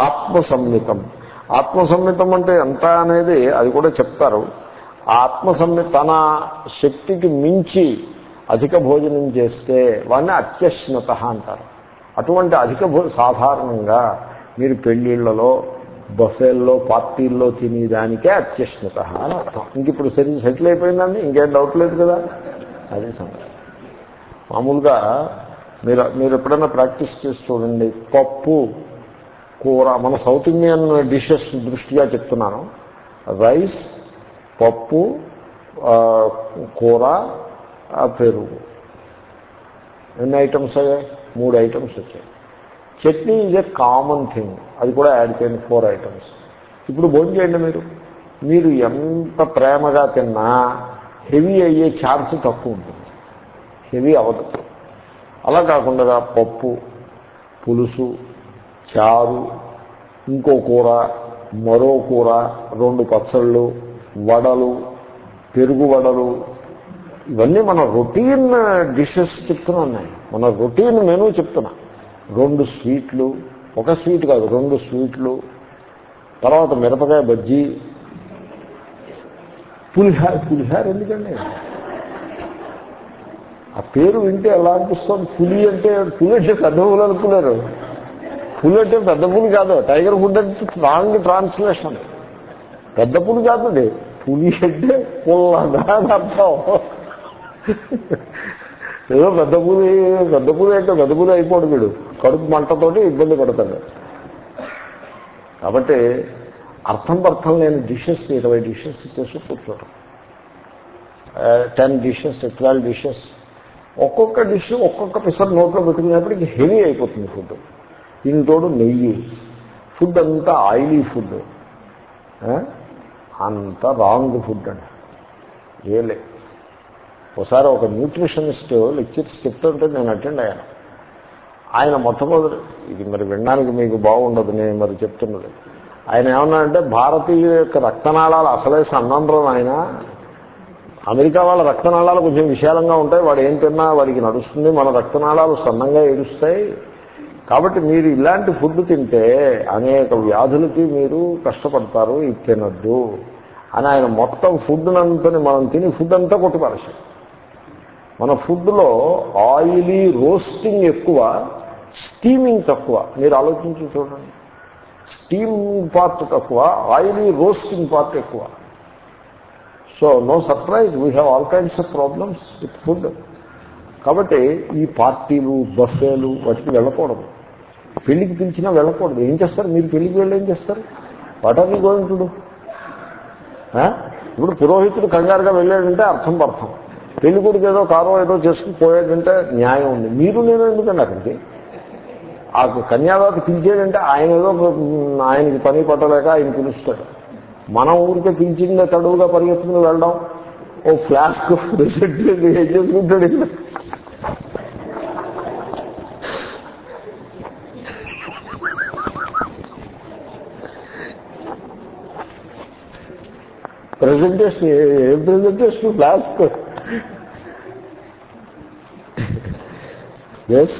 ఆత్మసమ్మితం ఆత్మసమ్మితం అంటే ఎంత అనేది అది కూడా చెప్తారు. ఆత్మసమ్మి తన శక్తికి మించి అధిక భోజనం చేస్తే వాడిని అత్యశ్నత అంటారు. అటువంటి అధిక భో సాధారణంగా మీరు పెళ్ళిళ్ళలో బఫేల్లో పార్టీల్లో తినేదానికే అత్యశ్నత అని అర్థం. ఇంక ఇప్పుడు సరి సెటిల్ అయిపోయిందండి ఇంకేం డౌట్ లేదు కదా? అదే సంగతి. మామూలుగా మీరు మీరు ఎప్పుడైనా ప్రాక్టీస్ చేసి చూడండి పప్పు కూర మన సౌత్ ఇండియన్ డిషెస్ దృష్ట్యా చెప్తున్నాను. రైస్ పప్పు కూర పెరుగు. ఎన్ని ఐటమ్స్ అయ్యాయి? మూడు ఐటమ్స్ వచ్చాయి. Chutney is a common thing అది కూడా యాడ్ చేయండి ఫోర్ ఐటమ్స్ ఇప్పుడు భోజనం చేయండి మీరు. మీరు ఎంత ప్రేమగా తిన్నా హెవీ అయ్యే ఛాన్స్ తక్కువ ఉంటుంది. హెవీ అవ్వదు. అలా కాకుండా పప్పు పులుసు చారు ఇంకో కూర మరో కూర రెండు పచ్చళ్ళు వడలు పెరుగు వడలు. ఇవన్నీ మన రొటీన్ డిషెస్ చెప్తున్నా ఉన్నాయి మన రొటీన్ మెనూ చెప్తున్నా. రెండు స్వీట్లు ఒక స్వీట్ కాదు రెండు స్వీట్లు. తర్వాత మిరపకాయ బజ్జీ. పులిహార పులిహార ఎందుకండి? ఆ పేరు వింటే ఎలా అనిపిస్తుంది? పులి అంటే పులి అంటే పెద్ద అనుకున్నారు. పులి అంటే పెద్ద పులి కాదు. టైగర్ ఫుడ్ అంటే రాంగ్ ట్రాన్స్లేషన్. పెద్ద పులి కాదండి. పులి అంటే పుల్లగా అని అర్థం. ఏదో పెద్ద పులి పెద్ద పులి అంటే పెద్ద పులి అయిపోడు వీడు. కడుపు మంటతోటి ఇబ్బంది పడతాడు. కాబట్టి అర్థం అర్థం లేని డిషెస్ ఇరవై డిషెస్ చేసి కూర్చోటం టెన్ డిషెస్ ట్వెల్వ్ డిషెస్ ఒక్కొక్క డిష్ ఒక్కొక్క పిసర్ నోట్లో పెట్టుకునేప్పటికి హెవీ అయిపోతుంది ఫుడ్ దీనితోడు నెయ్యి. ఫుడ్ అంతా ఆయిలీ ఫుడ్. అంత రాంగ్ ఫుడ్ అండి రియలే ఒకసారి ఒక న్యూట్రిషనిస్ట్ లెక్చర్స్ చెప్తుంటే నేను అటెండ్ అయ్యాను. ఆయన మొట్టమొదటి ఇది మరి వినడానికి మీకు బాగుండదు నేను మరి చెప్తున్నది. ఆయన ఏమన్నాడంటే భారతీయుల యొక్క రక్తనాళాలు అసలే సన్నంద్రం ఆయన. అమెరికా వాళ్ళ రక్తనాళాలు కొంచెం విశాలంగా ఉంటాయి. వాడు ఏం తిన్నా వాడికి నడుస్తుంది. మన రక్తనాళాలు సన్నంగా ఏడుస్తాయి. కాబట్టి మీరు ఇలాంటి ఫుడ్ తింటే అనేక వ్యాధులకి మీరు కష్టపడతారు ఇది తినద్దు అని ఆయన మొత్తం ఫుడ్ అంతని మనం తిని ఫుడ్ అంతా కొట్టుపరచాం మన ఫుడ్లో ఆయిలీ రోస్టింగ్ ఎక్కువ స్టీమింగ్ తక్కువ. మీరు ఆలోచించి చూడండి. స్టీమ్ పార్ట్ తక్కువ ఆయిలీ రోస్టింగ్ పార్ట్ ఎక్కువ. So no surprise we have all kinds of problems with food. కాబట్టి ఈ పార్టీలు బఫేలు వాటికి వెళ్ళకూడదు. పెళ్ళికి పిలిచినా వెళ్ళకూడదు. ఏం చేస్తారు? మీరు పెళ్ళికి వెళ్ళి ఏం చేస్తారు? What are you going to do ఇప్పుడు పురోహితుడు కంగారుగా వెళ్ళాడంటే అర్థం అర్థం పెళ్ళి కొడుకు ఏదో కారో ఏదో చేసుకుని పోయాడంటే న్యాయం ఉంది. మీరు నేను ఎందుకండి అక్కడికి? ఆ కన్యాదాత పిలిచేదంటే ఆయన ఏదో ఆయనకి పని పట్టలేక ఆయన పిలుస్తాడు. మనం ఊరికే పిలిచిందే తడువుగా పరిగెత్తుకుని వెళ్ళడం. ఓ ఫ్లాస్క్ రిసెప్ట్ ఏం చేసుకుంటాడు ఈయన? ప్రెజెంటేషన్ ఏం ప్రెజెంటేషన్ ఫ్లాస్క్ ఎస్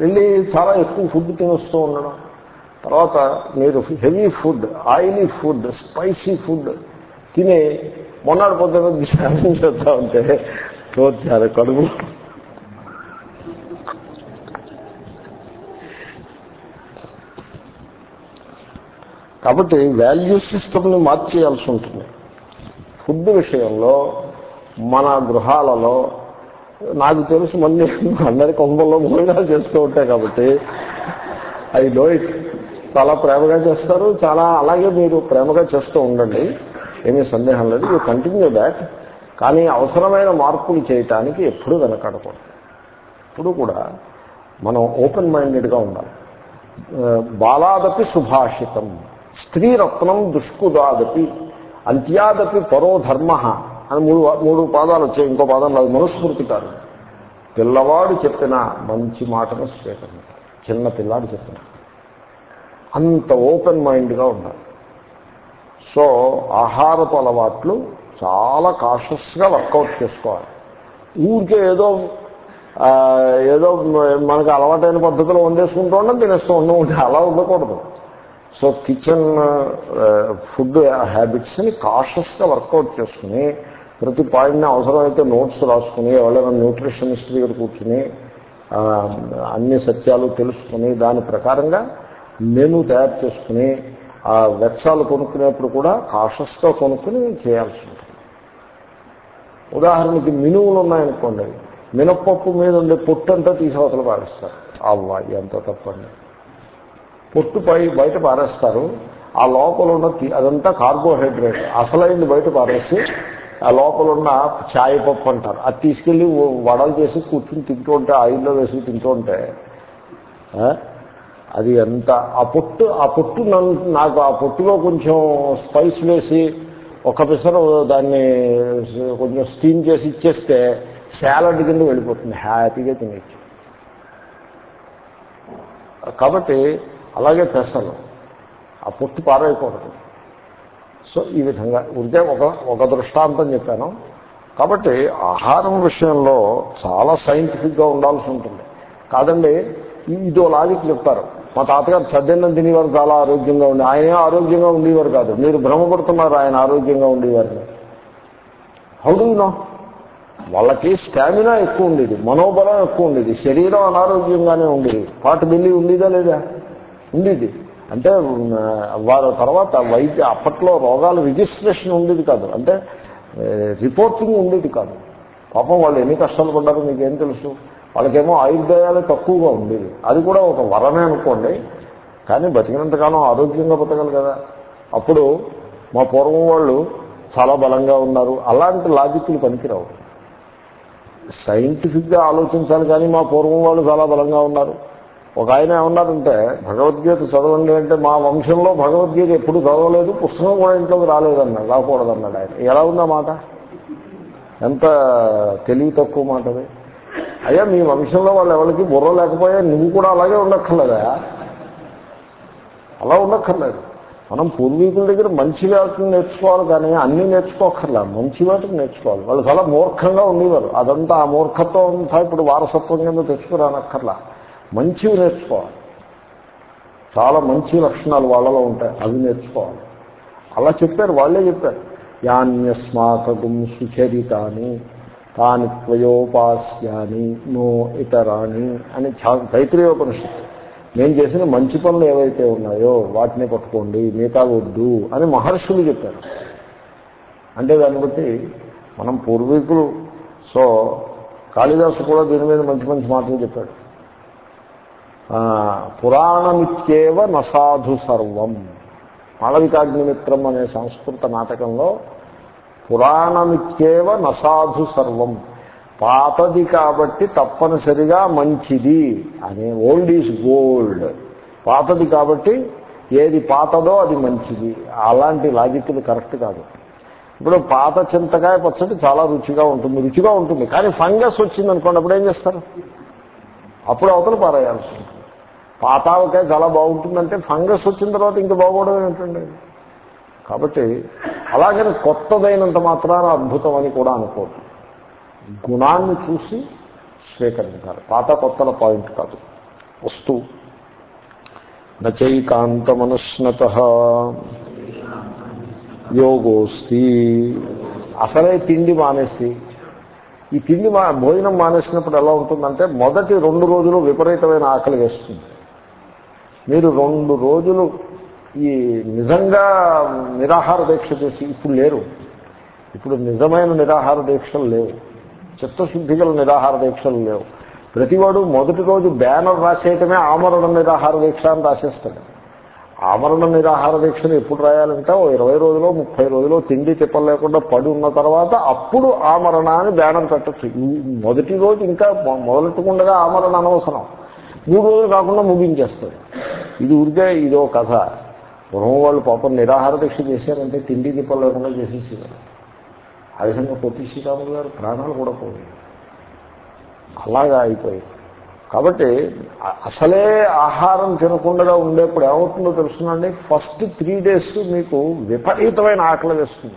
వెళ్ళి చాలా ఎక్కువ ఫుడ్ తినొస్తూ ఉండడం. తర్వాత మీరు heavy food oily food spicy food తిని మొన్నటి పొద్దున ధ్యానం చేస్తా ఉంటే చూచారు కడుపు కాబట్టి వాల్యూ సిస్టమ్ని మార్చేయాల్సి ఉంటుంది. ఫుడ్ విషయంలో మన గృహాలలో నాకు తెలుసు మళ్ళీ అందరి కొంపల్లో భోజనాలు చేస్తూ ఉంటాయి కాబట్టి ఐ నో ఇట్ చాలా ప్రేమగా చేస్తారు చాలా అలాగే మీరు ప్రేమగా చేస్తూ ఉండండి. ఏమీ సందేహం లేదు. యూ కంటిన్యూ దాట్ కానీ అవసరమైన మార్పులు చేయటానికి ఎప్పుడూ వెనకాడకూడదు. ఇప్పుడు కూడా మనం ఓపెన్ మైండెడ్గా ఉండాలి. Uh, బాలాదపి సుభాషితం. స్త్రీరత్నం దుష్కుదాదపి అంత్యాదపి పరో ధర్మ అని మూడు మూడు పాదాలు వచ్చాయి. ఇంకో పాదం లేదు మనుస్మృతి కాదు. పిల్లవాడు చెప్పిన మంచి మాటను స్వీకరించాలి చిన్న పిల్లాడు చెప్పిన. అంత ఓపెన్ మైండ్గా ఉండాలి. సో ఆహారపు అలవాట్లు చాలా కాషస్గా వర్కౌట్ చేసుకోవాలి. ఊరికే ఏదో ఏదో మనకు అలవాటైన పద్ధతిలో వండేసుకుంటూ ఉండడం తినేస్తూ ఉండడం ఉంటే అలా ఉండకూడదు. సో కిచెన్ ఫుడ్ హ్యాబిట్స్ని కాషస్గా వర్కౌట్ చేసుకుని ప్రతి పాయింట్ని అవసరమైతే నోట్స్ రాసుకుని ఎవరైనా న్యూట్రిషనిస్ట్ దగ్గర కూర్చుని అన్ని సత్యాలు తెలుసుకుని దాని ప్రకారంగా మెను తయారు చేసుకుని ఆ వెచ్చాలు కొనుక్కునేప్పుడు కూడా కాషస్గా కొనుక్కుని చేయాల్సి ఉంటుంది. ఉదాహరణకి మినువులు ఉన్నాయనుకోండి మినప్పప్పు మీద ఉండే పొట్టు అంతా తీసి అవతల పారేస్తారు. అవ్వ ఎంత తప్పండి. పొట్టు పై బయట పారేస్తారు. ఆ లోపల ఉన్న అదంతా కార్బోహైడ్రేట్. అసలైంది బయట పారేసి ఆ లోపల ఉన్న ఛాయ్ పప్పు అంటారు. అది తీసుకెళ్ళి వడలు చేసి కూర్చుని తింటూ ఉంటే ఆయిల్లో వేసి తింటూ ఉంటే అది ఎంత ఆ పొట్టు ఆ పొట్టు నన్ను- నాకు ఆ పొట్టులో కొంచెం స్పైస్ వేసి ఒక పిసరు దాన్ని కొంచెం స్టీమ్ చేసి ఇచ్చేస్తే శాలడ్ కింద వెళ్ళిపోతుంది. హ్యాపీగా తినేచ్చు కాబట్టి అలాగే పెసలు ఆ పొట్టు పారైపోవడం సో ఈ విధంగా ఉంటే ఒక ఒక దృష్టాంతం చెప్పాను. కాబట్టి ఆహారం విషయంలో చాలా సైంటిఫిక్గా ఉండాల్సి ఉంటుంది. కాదండి ఈ- ఇదో లాజిక్ చెప్తారు. మా తాతగారు సద్దెన్నం తినేవారు చాలా ఆరోగ్యంగా ఉండి ఆయన ఆరోగ్యంగా ఉండేవారు కాదు. మీరు భ్రమపడుతున్నారు ఆయన ఆరోగ్యంగా ఉండేవారు. హౌ వాళ్ళకి స్టామినా ఎక్కువ ఉండేది మనోబలం ఎక్కువ ఉండేది శరీరం అనారోగ్యంగానే ఉండేది. పాటు బిల్లి ఉండేదా లేదా? ఉండేది. అంటే వారు తర్వాత వైద్య అప్పట్లో రోగాల రిజిస్ట్రేషన్ ఉండేది కాదు. అంటే రిపోర్టింగ్ ఉండేది కాదు. పాపం వాళ్ళు ఎన్ని కష్టాలు పడ్డారో మీకేం తెలుసు? వాళ్ళకేమో ఆయుర్దాయాలు తక్కువగా ఉండేది అది కూడా ఒక వరమే అనుకోండి. కానీ బతికినంతకాలం ఆరోగ్యంగా బతకాలి కదా. అప్పుడు మా పూర్వం వాళ్ళు చాలా బలంగా ఉన్నారు. అలాంటి లాజిక్లు పనికిరావు. సైంటిఫిక్గా ఆలోచించాలి కానీ మా పూర్వం వాళ్ళు చాలా బలంగా ఉన్నారు. ఒక ఆయన ఏమన్నారంటే భగవద్గీత చదవండి అంటే మా వంశంలో భగవద్గీత ఎప్పుడు చదవలేదు పుస్తకం కూడా ఇంట్లోకి రాలేదన్నాడు రాకూడదన్నాడు ఆయన. ఎలా ఉందా మాట? ఎంత తెలివి తక్కువ మాటది అయ్యా మీ వంశంలో వాళ్ళు ఎవరికి బుర్ర లేకపోయా? నువ్వు కూడా అలాగే ఉండక్కర్లేదా? అలా ఉండక్కర్లేదు. మనం పూర్వీకుల దగ్గర మంచి వాటిని నేర్చుకోవాలి కానీ అన్నీ నేర్చుకోకర్లా మంచి వాటిని నేర్చుకోవాలి. వాళ్ళు చాలా మూర్ఖంగా ఉండేవారు. అదంతా ఆ మూర్ఖత్వం అంతా ఇప్పుడు వారసత్వం కింద తెచ్చుకురానక్కర్లా. మంచివి నేర్చుకోవాలి. చాలా మంచి లక్షణాలు వాళ్ళలో ఉంటాయి. అవి నేర్చుకోవాలి. అలా చెప్పారు వాళ్ళే చెప్పారు. యాన్యస్మాకం సుచరితాని తాని త్వయోపాస్యాని నో ఇతరాని అని తైత్రీయోపనిషత్తు. నేను చేసిన మంచి పనులు ఏవైతే ఉన్నాయో వాటిని పట్టుకోండి మిగతా వద్దు అని మహర్షులు చెప్పారు. అంటే దాన్ని బట్టి మనం పూర్వీకులు. సో కాళిదాసు కూడా దీని మీద మంచి మంచి మాటలు చెప్పాడు. పురాణమిత్యేవ నసాధు సర్వం. మాళవికాగ్నిమిత్రం అనే సంస్కృత నాటకంలో పురాణమిత్యేవ నసాధు సర్వం. పాతది కాబట్టి తప్పనిసరిగా మంచిది అనే ఓల్డ్ ఈజ్ గోల్డ్. పాతది కాబట్టి ఏది పాతదో అది మంచిది. అలాంటి లాజిక్లు కరెక్ట్ కాదు. ఇప్పుడు పాత చింతకాయ పచ్చడి చాలా రుచిగా ఉంటుంది రుచిగా ఉంటుంది. కానీ ఫంగస్ వచ్చింది అనుకోండి అప్పుడు ఏం చేస్తారు? అప్పుడు అవతల పారేయాల్సి ఉంటుంది. పాతావకాయ చాలా బాగుంటుందంటే ఫంగస్ వచ్చిన తర్వాత ఇంకా బాగోవడం ఏంటండి కాబట్టి అలాగని కొత్తదైనంత మాత్రాన అద్భుతం అని కూడా అనుకోవద్దు. గుణాన్ని చూసి స్వీకరించాలి. పాత కొత్తల పాయింట్ కాదు. వస్తు. నచైకాంతమనుష్ణత యోగోస్తి. అసలే తిండి మానేసి ఈ తిండి మా భోజనం మానేసినప్పుడు ఎలా ఉంటుందంటే మొదటి రెండు రోజులు విపరీతమైన ఆకలి వేస్తుంది. మీరు రెండు రోజులు ఈ నిజంగా నిరాహార దీక్ష చేసి ఇప్పుడు లేరు. ఇప్పుడు నిజమైన నిరాహార దీక్షలు లేవు. చిత్తశుద్ధి గల నిరాహార దీక్షలు లేవు. ప్రతివాడు మొదటి రోజు బ్యానర్ రాసేయటమే ఆమరణ నిరాహార దీక్ష అని రాసేస్తాడు. ఆమరణ నిరాహార దీక్షను ఎప్పుడు రాయాలంటే ఓ ఇరవై రోజులో ముప్పై రోజులో తిండి తిప్పలు లేకుండా పడి ఉన్న తర్వాత అప్పుడు ఆమరణ అని బ్యానర్ పెట్టచ్చు మొదటి రోజు ఇంకా మొదలెట్టుకుండగా ఆమరణ అనవసరం. మూడు రోజులు కాకుండా ముగించేస్తుంది ఇది ఊరికే ఇదో కథ. పూర్వం వాళ్ళు పాపం నిరాహార దీక్ష చేశారంటే తిండి తిప్పలు లేకుండా చేసేసేవారు. ఆ విధంగా పొట్టి శ్రీరాములు గారు ప్రాణాలు కూడా పోయాయి అలాగా అయిపోయాయి. కాబట్టి అసలే ఆహారం తినకుండా ఉండేప్పుడు ఏమవుతుందో తెలుసునండి? ఫస్ట్ త్రీ డేస్ మీకు విపరీతమైన ఆకలి వేస్తుంది.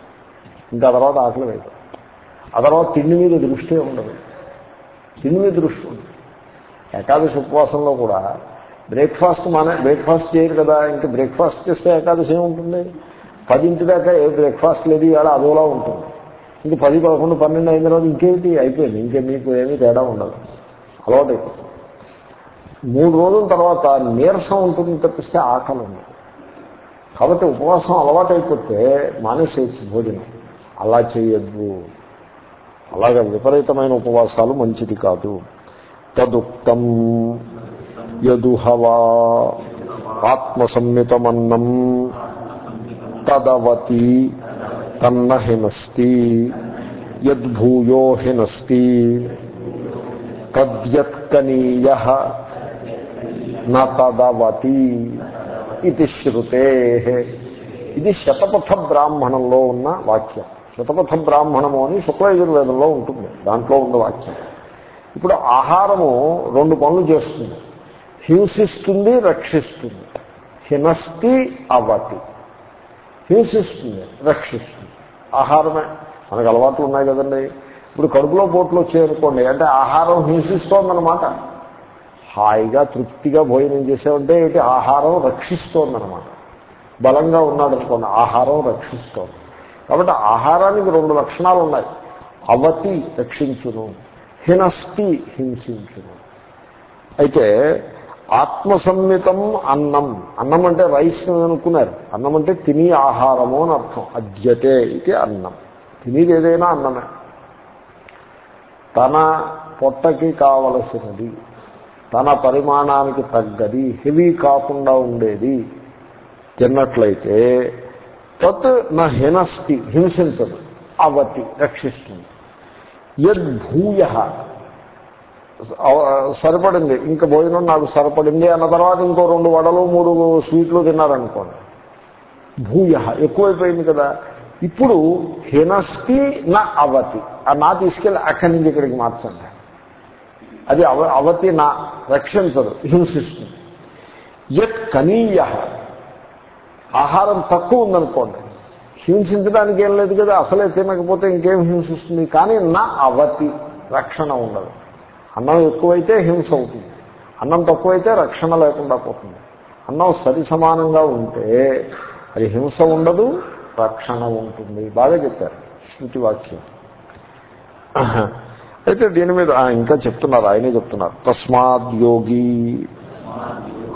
ఇంకా తర్వాత ఆకలి వేయదు. ఆ తర్వాత తిండి మీద దృష్టి ఉండదు. తిండి మీద దృష్టి ఉండదు. ఏకాదశి ఉపవాసంలో కూడా బ్రేక్ఫాస్ట్ మన బ్రేక్ఫాస్ట్ చేయరు కదా ఇంకా బ్రేక్ఫాస్ట్ చేస్తే ఏకాదశి ఏముంటుంది? పదింటి దాకా ఏ బ్రేక్ఫాస్ట్ లేదు ఇవాళ అదోలా ఉంటుంది. ఇంక పది పదకొండు పన్నెండు అయిన తర్వాత ఇంకేమిటి? అయిపోయింది. ఇంకే మీకు ఏమీ తేడా ఉండదు. అలవాటు అయిపోతుంది మూడు రోజుల తర్వాత నీరసం ఉంటుంది తప్పిస్తే ఆకలి ఉంది కాబట్టి ఉపవాసం అలవాటైపోతే మానేసేసి భోజనం. అలా చేయొద్దు. అలాగే విపరీతమైన ఉపవాసాలు మంచిది కాదు. తదుక్తం యదుహవా ఆత్మసంహితమన్నం తదవతి తన్న హినస్తి యద్భూయో హినస్తి తద్యత్కనీయ నదవతి ఇది శృతే. ఇది శతపథ బ్రాహ్మణంలో ఉన్న వాక్యం. శతపథ బ్రాహ్మణము అని శుక్లయజుర్వేదంలో ఉంటుంది. దాంట్లో ఉన్న వాక్యం. ఇప్పుడు ఆహారము రెండు పనులు చేస్తుంది. హింసిస్తుంది రక్షిస్తుంది. హినస్తి అవతి. హింసిస్తుంది రక్షిస్తుంది. ఆహారమే. మనకు అలవాట్లు ఉన్నాయి కదండి. ఇప్పుడు కడుపులో పోట్లు వచ్చాయనుకోండి అంటే ఆహారం హింసిస్తోందన్నమాట. హాయిగా తృప్తిగా భోజనం చేసామంటే ఏంటి? ఆహారం రక్షిస్తోందనమాట బలంగా ఉన్నాడు అనుకోండి ఆహారం రక్షిస్తోంది. కాబట్టి ఆహారానికి రెండు లక్షణాలు ఉన్నాయి. అవతి రక్షించును హినస్తి హింసించును. అయితే ఆత్మసమ్మితం అన్నం. అన్నం అంటే రైస్ అనుకున్నారు. అన్నం అంటే తిని ఆహారము అని అర్థం. అద్యతే ఇది అన్నం. తినేది ఏదైనా అన్నమే. తన పొట్టకి కావలసినది. తన పరిమాణానికి తగ్గది హెవీ కాకుండా ఉండేది. తిన్నట్లయితే తత్ నా హినస్తి హింసించదు అవతి రక్షిస్తుంది. యద్భూయ. సరిపడింది. ఇంకా భోజనం నాకు సరిపడింది అన్న తర్వాత ఇంకో రెండు వడలు మూడు స్వీట్లు తిన్నారనుకోండి. భూయ. ఎక్కువైపోయింది కదా. ఇప్పుడు హినస్తి నా అవతి. ఆ నా తీసుకెళ్ళి అక్కడి నుంచి ఇక్కడికి మార్చండి. అది అవ అవతి నా రక్షించదు హింసిస్తుంది. యత్ కనీయ. ఆహారం తక్కువ ఉందనుకోండి. హింసించడానికి ఏం లేదు కదా అసలే తినకపోతే ఇంకేం హింసిస్తుంది? కానీ నా అవతి రక్షణ ఉండదు. అన్నం ఎక్కువైతే హింస అవుతుంది. అన్నం తక్కువైతే రక్షణ లేకుండా పోతుంది. అన్నం సరి సమానంగా ఉంటే అది హింస ఉండదు రక్షణ ఉంటుంది. బాగా చెప్పారు. శృతి వాక్యం. అయితే దీని మీద ఇంకా చెప్తున్నారు ఆయనే చెప్తున్నారు. తస్మాత్ యోగి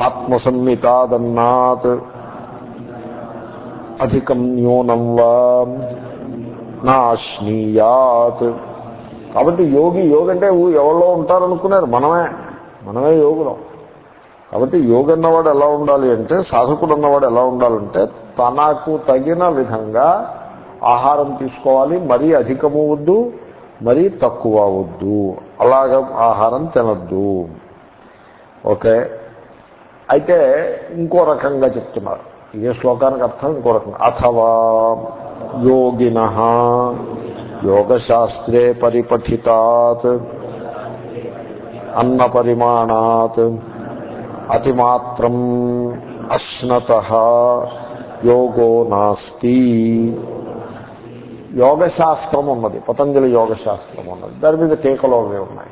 ఆత్మసంహితాదన్నాత్ అధికం న్యూనం వా నాశ్నీయాత్. కాబట్టి యోగి యోగ అంటే ఎవరిలో ఉంటారనుకున్నారు మనమే. మనమే యోగులం. కాబట్టి యోగి అన్నవాడు ఎలా ఉండాలి అంటే సాధకుడు అన్నవాడు ఎలా ఉండాలంటే తనకు తగిన విధంగా ఆహారం తీసుకోవాలి మరీ అధికము వద్దు మరీ తక్కువ వద్దు. అలాగ ఆహారం తినద్దు. ఓకే? అయితే ఇంకో రకంగా చెప్తున్నారు. ఇదే శ్లోకానికి అర్థం ఇంకో రకంగా. అథవా యోగిన యోగశాస్త్రే పరిపఠితాత్ అన్న పరిమాణాత్ అతిమాత్రం అశ్నత యోగో నాస్తి. యోగశాస్త్రం ఉన్నది పతంజలి యోగశాస్త్రం ఉన్నది దాని మీద టీకలు అవి ఉన్నాయి.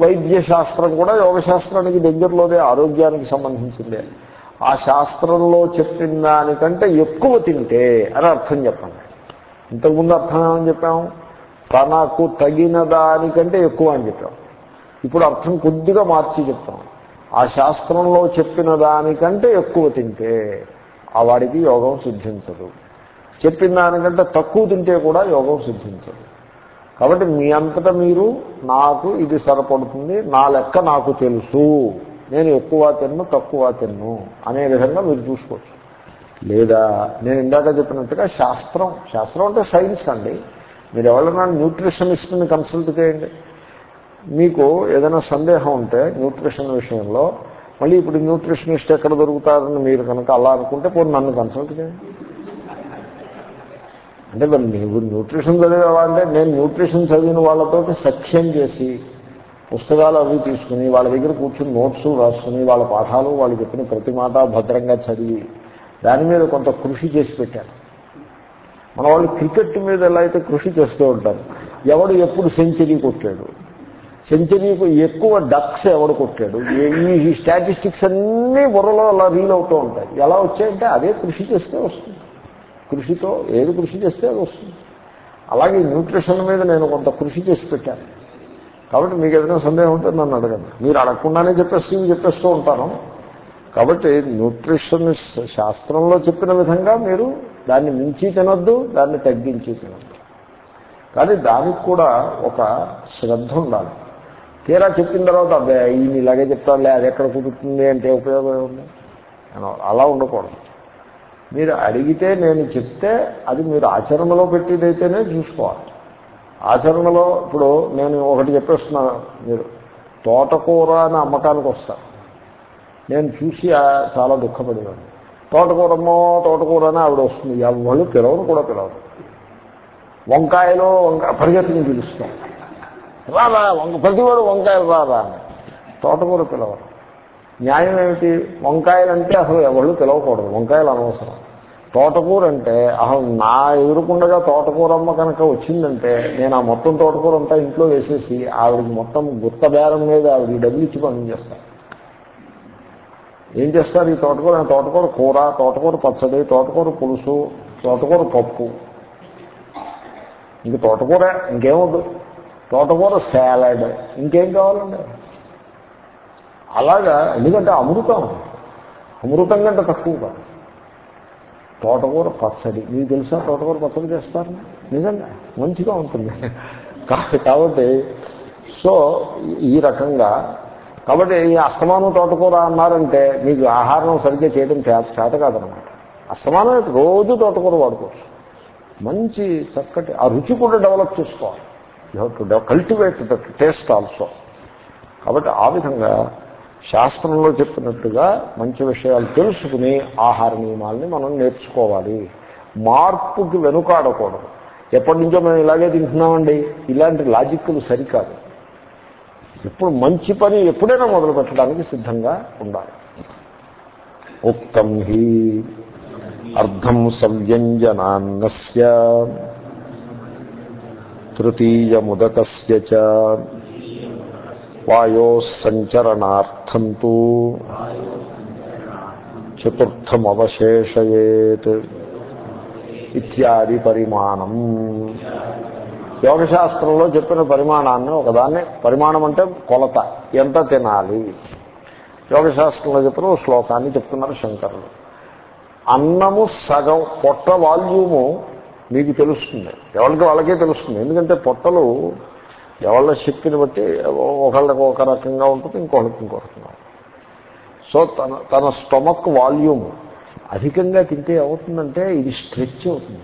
వైద్య శాస్త్రం కూడా యోగశాస్త్రానికి దగ్గరలోనే ఆరోగ్యానికి సంబంధించిందే. ఆ శాస్త్రంలో చెప్పిన దానికంటే ఎక్కువ తింటే అని అర్థం చెప్పండి. ఇంతకుముందు అర్థం ఏమని చెప్పాము తనకు తగిన దానికంటే ఎక్కువ అని చెప్పాం. ఇప్పుడు అర్థం కొద్దిగా మార్చి చెప్తాం. ఆ శాస్త్రంలో చెప్పిన దానికంటే ఎక్కువ తింటే ఆ వాడికి యోగం సిద్ధించదు. చెప్పిన దానికంటే తక్కువ తింటే కూడా యోగం సిద్ధించదు. కాబట్టి మీ అంతటా మీరు నాకు ఇది సరిపడుతుంది నా లెక్క నాకు తెలుసు నేను ఎక్కువ తిన్ను తక్కువ తిన్ను అనే విధంగా మీరు చూసుకోవచ్చు. లేదా నేను ఇందాక చెప్పినట్టుగా శాస్త్రం శాస్త్రం అంటే సైన్స్ అండి. మీరు ఎవరైనా న్యూట్రిషనిస్ట్ని కన్సల్ట్ చేయండి. మీకు ఏదైనా సందేహం ఉంటే న్యూట్రిషన్ విషయంలో మళ్ళీ ఇప్పుడు న్యూట్రిషనిస్ట్ ఎక్కడ దొరుకుతారని మీరు కనుక అలా అనుకుంటే పోనీ నన్ను కన్సల్ట్ చేయండి. అంటే మరి నీవు న్యూట్రిషన్ చదివేవాళ్ళంటే నేను న్యూట్రిషన్ చదివిన వాళ్ళతో సఖ్యం చేసి పుస్తకాలు అవి తీసుకుని వాళ్ళ దగ్గర కూర్చుని నోట్స్ రాసుకుని వాళ్ళ పాఠాలు వాళ్ళు చెప్పిన ప్రతి మాట భద్రంగా చదివి దాని మీద కొంత కృషి చేసి పెట్టారు. మన వాళ్ళు క్రికెట్ మీద ఎలా అయితే కృషి చేస్తూ ఉంటారు ఎవడు ఎప్పుడు సెంచరీ కొట్టాడు? సెంచరీకి ఎక్కువ డక్స్ ఎవడు కొట్టాడు? ఈ- ఈ స్టాటిస్టిక్స్ అన్నీ బుర్రలో అలా రీల్ అవుతూ ఉంటాయి. ఎలా వచ్చాయంటే అదే కృషి చేస్తే వస్తుంది. కృషితో ఏది కృషి చేస్తే అది వస్తుంది. అలాగే న్యూట్రిషన్ మీద నేను కొంత కృషి చేసి పెట్టాను. కాబట్టి మీకు ఏదైనా సందేహం ఉంటే నన్ను అడగండి. మీరు అడగకుండానే చెప్పేసి చెప్పేస్తూ ఉంటాను. కాబట్టి న్యూట్రిషన్ శాస్త్రంలో చెప్పిన విధంగా మీరు దాన్ని మించి తినొద్దు దాన్ని తగ్గించి తినొద్దు. కానీ దానికి కూడా ఒక శ్రద్ధ ఉండాలి. తీరా చెప్పిన తర్వాత అబ్బాయి ఈయన ఇలాగే చెప్తారులే అది ఎక్కడ కుదురుతుంది అంటే ఉపయోగం ఉంది అలా ఉండకూడదు. మీరు అడిగితే నేను చెప్తే అది మీరు ఆచరణలో పెట్టేదైతేనే చూసుకోవాలి. ఆచరణలో ఇప్పుడు నేను ఒకటి చెప్పేస్తున్నాను మీరు. తోటకూర అని అమ్మకానికి వస్తాను నేను చూసి చాలా దుఃఖపడేవాడిని తోటకూరమ్మో తోటకూర అని ఆవిడ వస్తుంది. ఎవరు పిలవరు కూడా పిలవరు. వంకాయలు వంకాయ పరిగెత్తుని పిలుస్తాం. రాదా వంక ప్రతివాడు వంకాయలు రాదా అని. తోటకూర పిలవరు. న్యాయం ఏమిటి వంకాయలు అంటే అసలు ఎవరు పిలవకూడదు. వంకాయలు అనవసరం. తోటకూర అంటే అసలు నా ఎదురుకుండగా తోటకూరమ్మ కనుక వచ్చిందంటే నేను ఆ మొత్తం తోటకూర అంతా ఇంట్లో వేసేసి ఆవిడకి మొత్తం గుత్త బేరం మీద ఆవిడ డబ్బులు ఇచ్చి పని చేస్తాను ఏం చేస్తారు ఈ తోటకూర? తోటకూర కూర తోటకూర పచ్చడి తోటకూర పులుసు తోటకూర పప్పు. ఇంక తోటకూర ఇంకేమొద్దు తోటకూర సాలడ్. ఇంకేం కావాలండి? అలాగా ఎందుకంటే అమృతం. అమృతం కంటే తక్కువ కాదు. తోటకూర పచ్చడి. మీకు తెలుసా తోటకూర పచ్చడి చేస్తారు? నిజంగా మంచిగా ఉంటుంది. కాబట్టి సో ఈ రకంగా. కాబట్టి ఈ అస్తమానం తోటకూర అన్నారంటే మీకు ఆహారం సరిగ్గా చేయడం చేత చేత కాదనమాట. అస్తమానం రోజు తోటకూర వాడుకోవచ్చు. మంచి చక్కటి ఆ రుచి కూడా డెవలప్ చేసుకోవాలి. You have to cultivate that taste also కాబట్టి ఆ విధంగా శాస్త్రంలో చెప్పినట్టుగా మంచి విషయాలు తెలుసుకుని ఆహార నియమాల్ని మనం నేర్చుకోవాలి. మార్పుకి వెనుకాడకూడదు. ఎప్పటి నుంచో మేము ఇలాగే తింటున్నామండి. ఇలాంటి లాజిక్లు సరికాదు. ఇప్పుడు మంచి పని ఎప్పుడైనా మొదలు పెట్టడానికి సిద్ధంగా ఉండాలి. ఉక్తం హి అర్ధం సవ్యంజనాన్నస్య తృతీయముదకస్య చ. వాయో సంచరణార్థం చతుర్థమవశేషయేత్ ఇత్యాది పరిమాణం. యోగశాస్త్రంలో చెప్పిన పరిమాణాన్ని ఒకదాన్ని పరిమాణం అంటే కొలత ఎంత తినాలి. యోగశాస్త్రంలో చెప్పిన ఓ శ్లోకాన్ని చెప్తున్నారు శంకరులు అన్నము సగం పొట్ట వాల్యూము మీకు తెలుస్తుంది. ఎవరికి వాళ్ళకే తెలుస్తుంది. ఎందుకంటే పొట్టలు ఎవళ్ళ శక్తిని బట్టి ఒకళ్ళకి ఒక రకంగా ఉంటుంది ఇంకొకళ్ళకి ఇంకో రకంగా సో తన తన స్టొమక్ వాల్యూమ్ అధికంగా తింటే ఏమవుతుందంటే ఇది స్ట్రెచ్ అవుతుంది.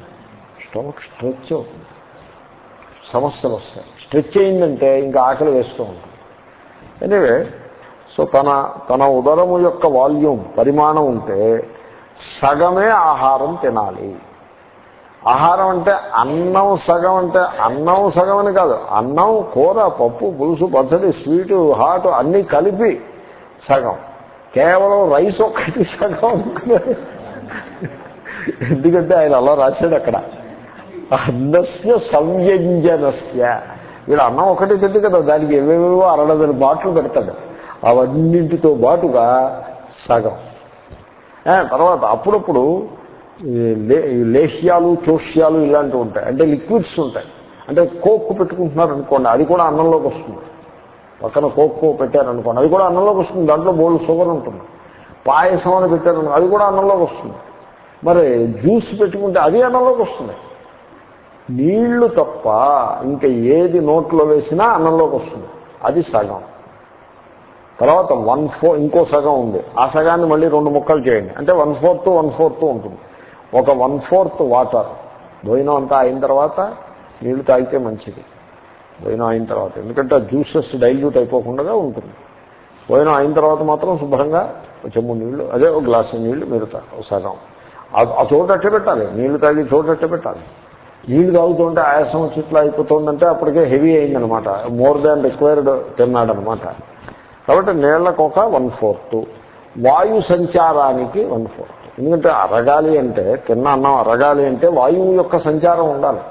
స్టొమక్ స్ట్రెచ్ అవుతుంది. సమస్యలు వస్తాయి. స్ట్రెచ్ అయిందంటే ఇంకా ఆకలి వేస్తూ ఉంటుంది. ఎనివే సో తన తన ఉదరము యొక్క వాల్యూమ్ పరిమాణం ఉంటే సగమే ఆహారం తినాలి. ఆహారం అంటే అన్నం సగం అంటే అన్నం సగం అని కాదు. అన్నం కూర పప్పు పులుసు పచ్చడి స్వీటు హాట్ అన్నీ కలిపి సగం. కేవలం రైస్ ఒక్కటి సగం. ఎందుకంటే ఆయన అలా రాశాడు అక్కడ. అన్నస్య సంవ్యంజనస్య. వీడు అన్నం ఒకటి తింది కదా దానికి ఏవేవో అరడదని బాట్లు పెడతాడు. అవన్నింటితో బాటుగా సగం. తర్వాత అప్పుడప్పుడు లేహ్యాలు చోష్యాలు ఇలాంటివి ఉంటాయి. అంటే లిక్విడ్స్ ఉంటాయి. అంటే కోక్కు పెట్టుకుంటున్నారు అనుకోండి అది కూడా అన్నంలోకి వస్తుంది. పక్కన కోక్కు పెట్టారనుకోండి అది కూడా అన్నంలోకి వస్తుంది. దాంట్లో బోల్డ్ షుగర్ ఉంటుంది. పాయసం అని పెట్టారనుకో అది కూడా అన్నంలోకి వస్తుంది. మరి జ్యూస్ పెట్టుకుంటే అది అన్నంలోకి వస్తుంది. నీళ్ళు తప్ప ఇంకా ఏది నోట్లో వేసినా అన్నంలోకి వస్తుంది. అది సగం. తర్వాత వన్ ఫోర్ ఇంకో సగం ఉంది. ఆ సగాన్ని మళ్ళీ రెండు ముక్కలు చేయండి. అంటే వన్ ఫోర్త్ వన్ ఫోర్త్ ఉంటుంది. ఒక వన్ ఫోర్త్ వాటర్. భోజనం అంతా అయిన తర్వాత నీళ్ళు తాగితే మంచిది. భోజనం అయిన తర్వాత. ఎందుకంటే జ్యూసెస్ డైల్యూట్ అయిపోకుండా ఉంటుంది. భోజనం అయిన తర్వాత మాత్రం శుభ్రంగా చెమ్ము నీళ్ళు అదే ఒక గ్లాసు నీళ్ళు మీరు సగం. ఆ చోట అట్టే పెట్టాలి. నీళ్ళు తాగి చోట అట్టే పెట్టాలి. నీళ్ళు తాగుతుంటే ఆయాసం చిట్లా అయిపోతుందంటే అప్పటికే హెవీ అయిందనమాట. మోర్ దాన్ రిక్వైర్డ్ తిన్నాడనమాట. కాబట్టి నీళ్ళకు ఒక వన్ ఫోర్త్. వాయు సంచారానికి వన్ ఫోర్త్. ఎందుకంటే అరగాలి అంటే తిన్న అన్నం అరగాలి అంటే వాయువు యొక్క సంచారం ఉండాలి.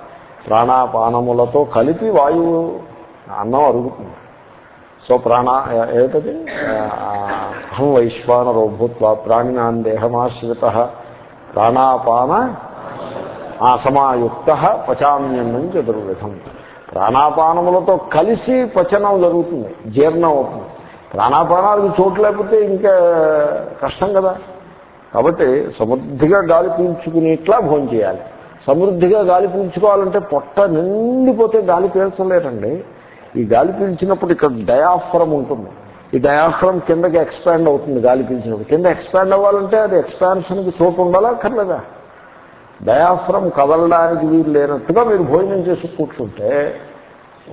ప్రాణాపానములతో కలిపి వాయువు అన్నం అరుగుతుంది. సో ప్రాణ ఏమిటది? అహం వైశ్వానరో భూత్వ ప్రాణినాన్ దేహమాశ్రిత ప్రాణాపాన సమాయుక్త పచామ్యన్నం చతుర్విధం ప్రాణాపానములతో కలిసి పచనం జరుగుతుంది జీర్ణం అవుతుంది. ప్రాణాపానాలకు చోటు లేకపోతే ఇంకా కష్టం కదా. కాబట్టి సమృద్ధిగా గాలి పీల్చుకునేట్లా భోజనం చేయాలి. సమృద్ధిగా గాలి పీల్చుకోవాలంటే పొట్ట నిండిపోతే గాలి పీల్చలేరండి ఈ గాలి పీల్చినప్పుడు ఇక్కడ డయాఫ్రమ్ ఉంటుంది. ఈ డయాఫ్రమ్ కిందకి ఎక్స్పాండ్ అవుతుంది గాలి పీల్చినప్పుడు. కింద ఎక్స్పాండ్ అవ్వాలంటే అది ఎక్స్పాన్షన్కి చోటు ఉండాలా అక్కర్లేదా డయాఫ్రమ్ కదలడానికి వీలు లేనట్టుగా మీరు భోజనం చేసి కూర్చుంటే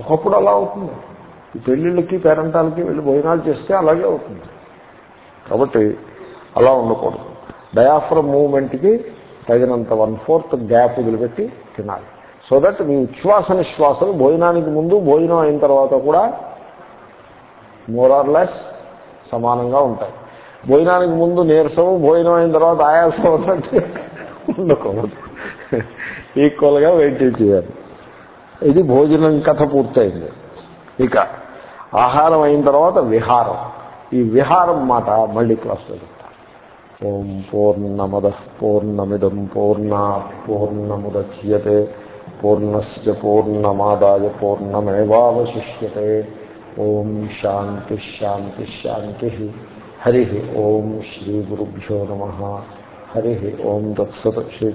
ఒకప్పుడు అలా అవుతుంది. ఈ పెళ్ళిళ్ళకి పేరంటాలకి వెళ్ళి భోజనాలు చేస్తే అలాగే అవుతుంది. కాబట్టి అలా ఉండకూడదు. డయాఫ్రమ్ మూవ్మెంట్కి తగినంత వన్ ఫోర్త్ గ్యాప్ వదిలిపెట్టి తినాలి. సో దట్ మీ ఉచ్ఛ్వాస నిశ్వాసలు భోజనానికి ముందు భోజనం అయిన తర్వాత కూడా మోర్ ఆర్ లెస్ సమానంగా ఉంటాయి. భోజనానికి ముందు నీరసం భోజనం అయిన తర్వాత ఆయాసం ఉన్నట్టు ఉండకూడదు. ఈక్వల్గా వెయిట్ చేయాలి. ఇది భోజనం కథ పూర్తయింది. ఇక ఆహారం అయిన తర్వాత విహారం. ఈ విహారం మాట మళ్ళీ క్లాస్లో ॐ पूर्णमदः पूर्णमिदं पूर्णात् पूर्णमुदच्यते, पूर्णस्य पूर्णमादाय पूर्णमेवावशिष्यते। ॐ शान्तिश्शान्तिश्शान्तिः हरिः ॐ श्रीगुरुभ्यो नमः। हरिः ॐ दत्सत् श्री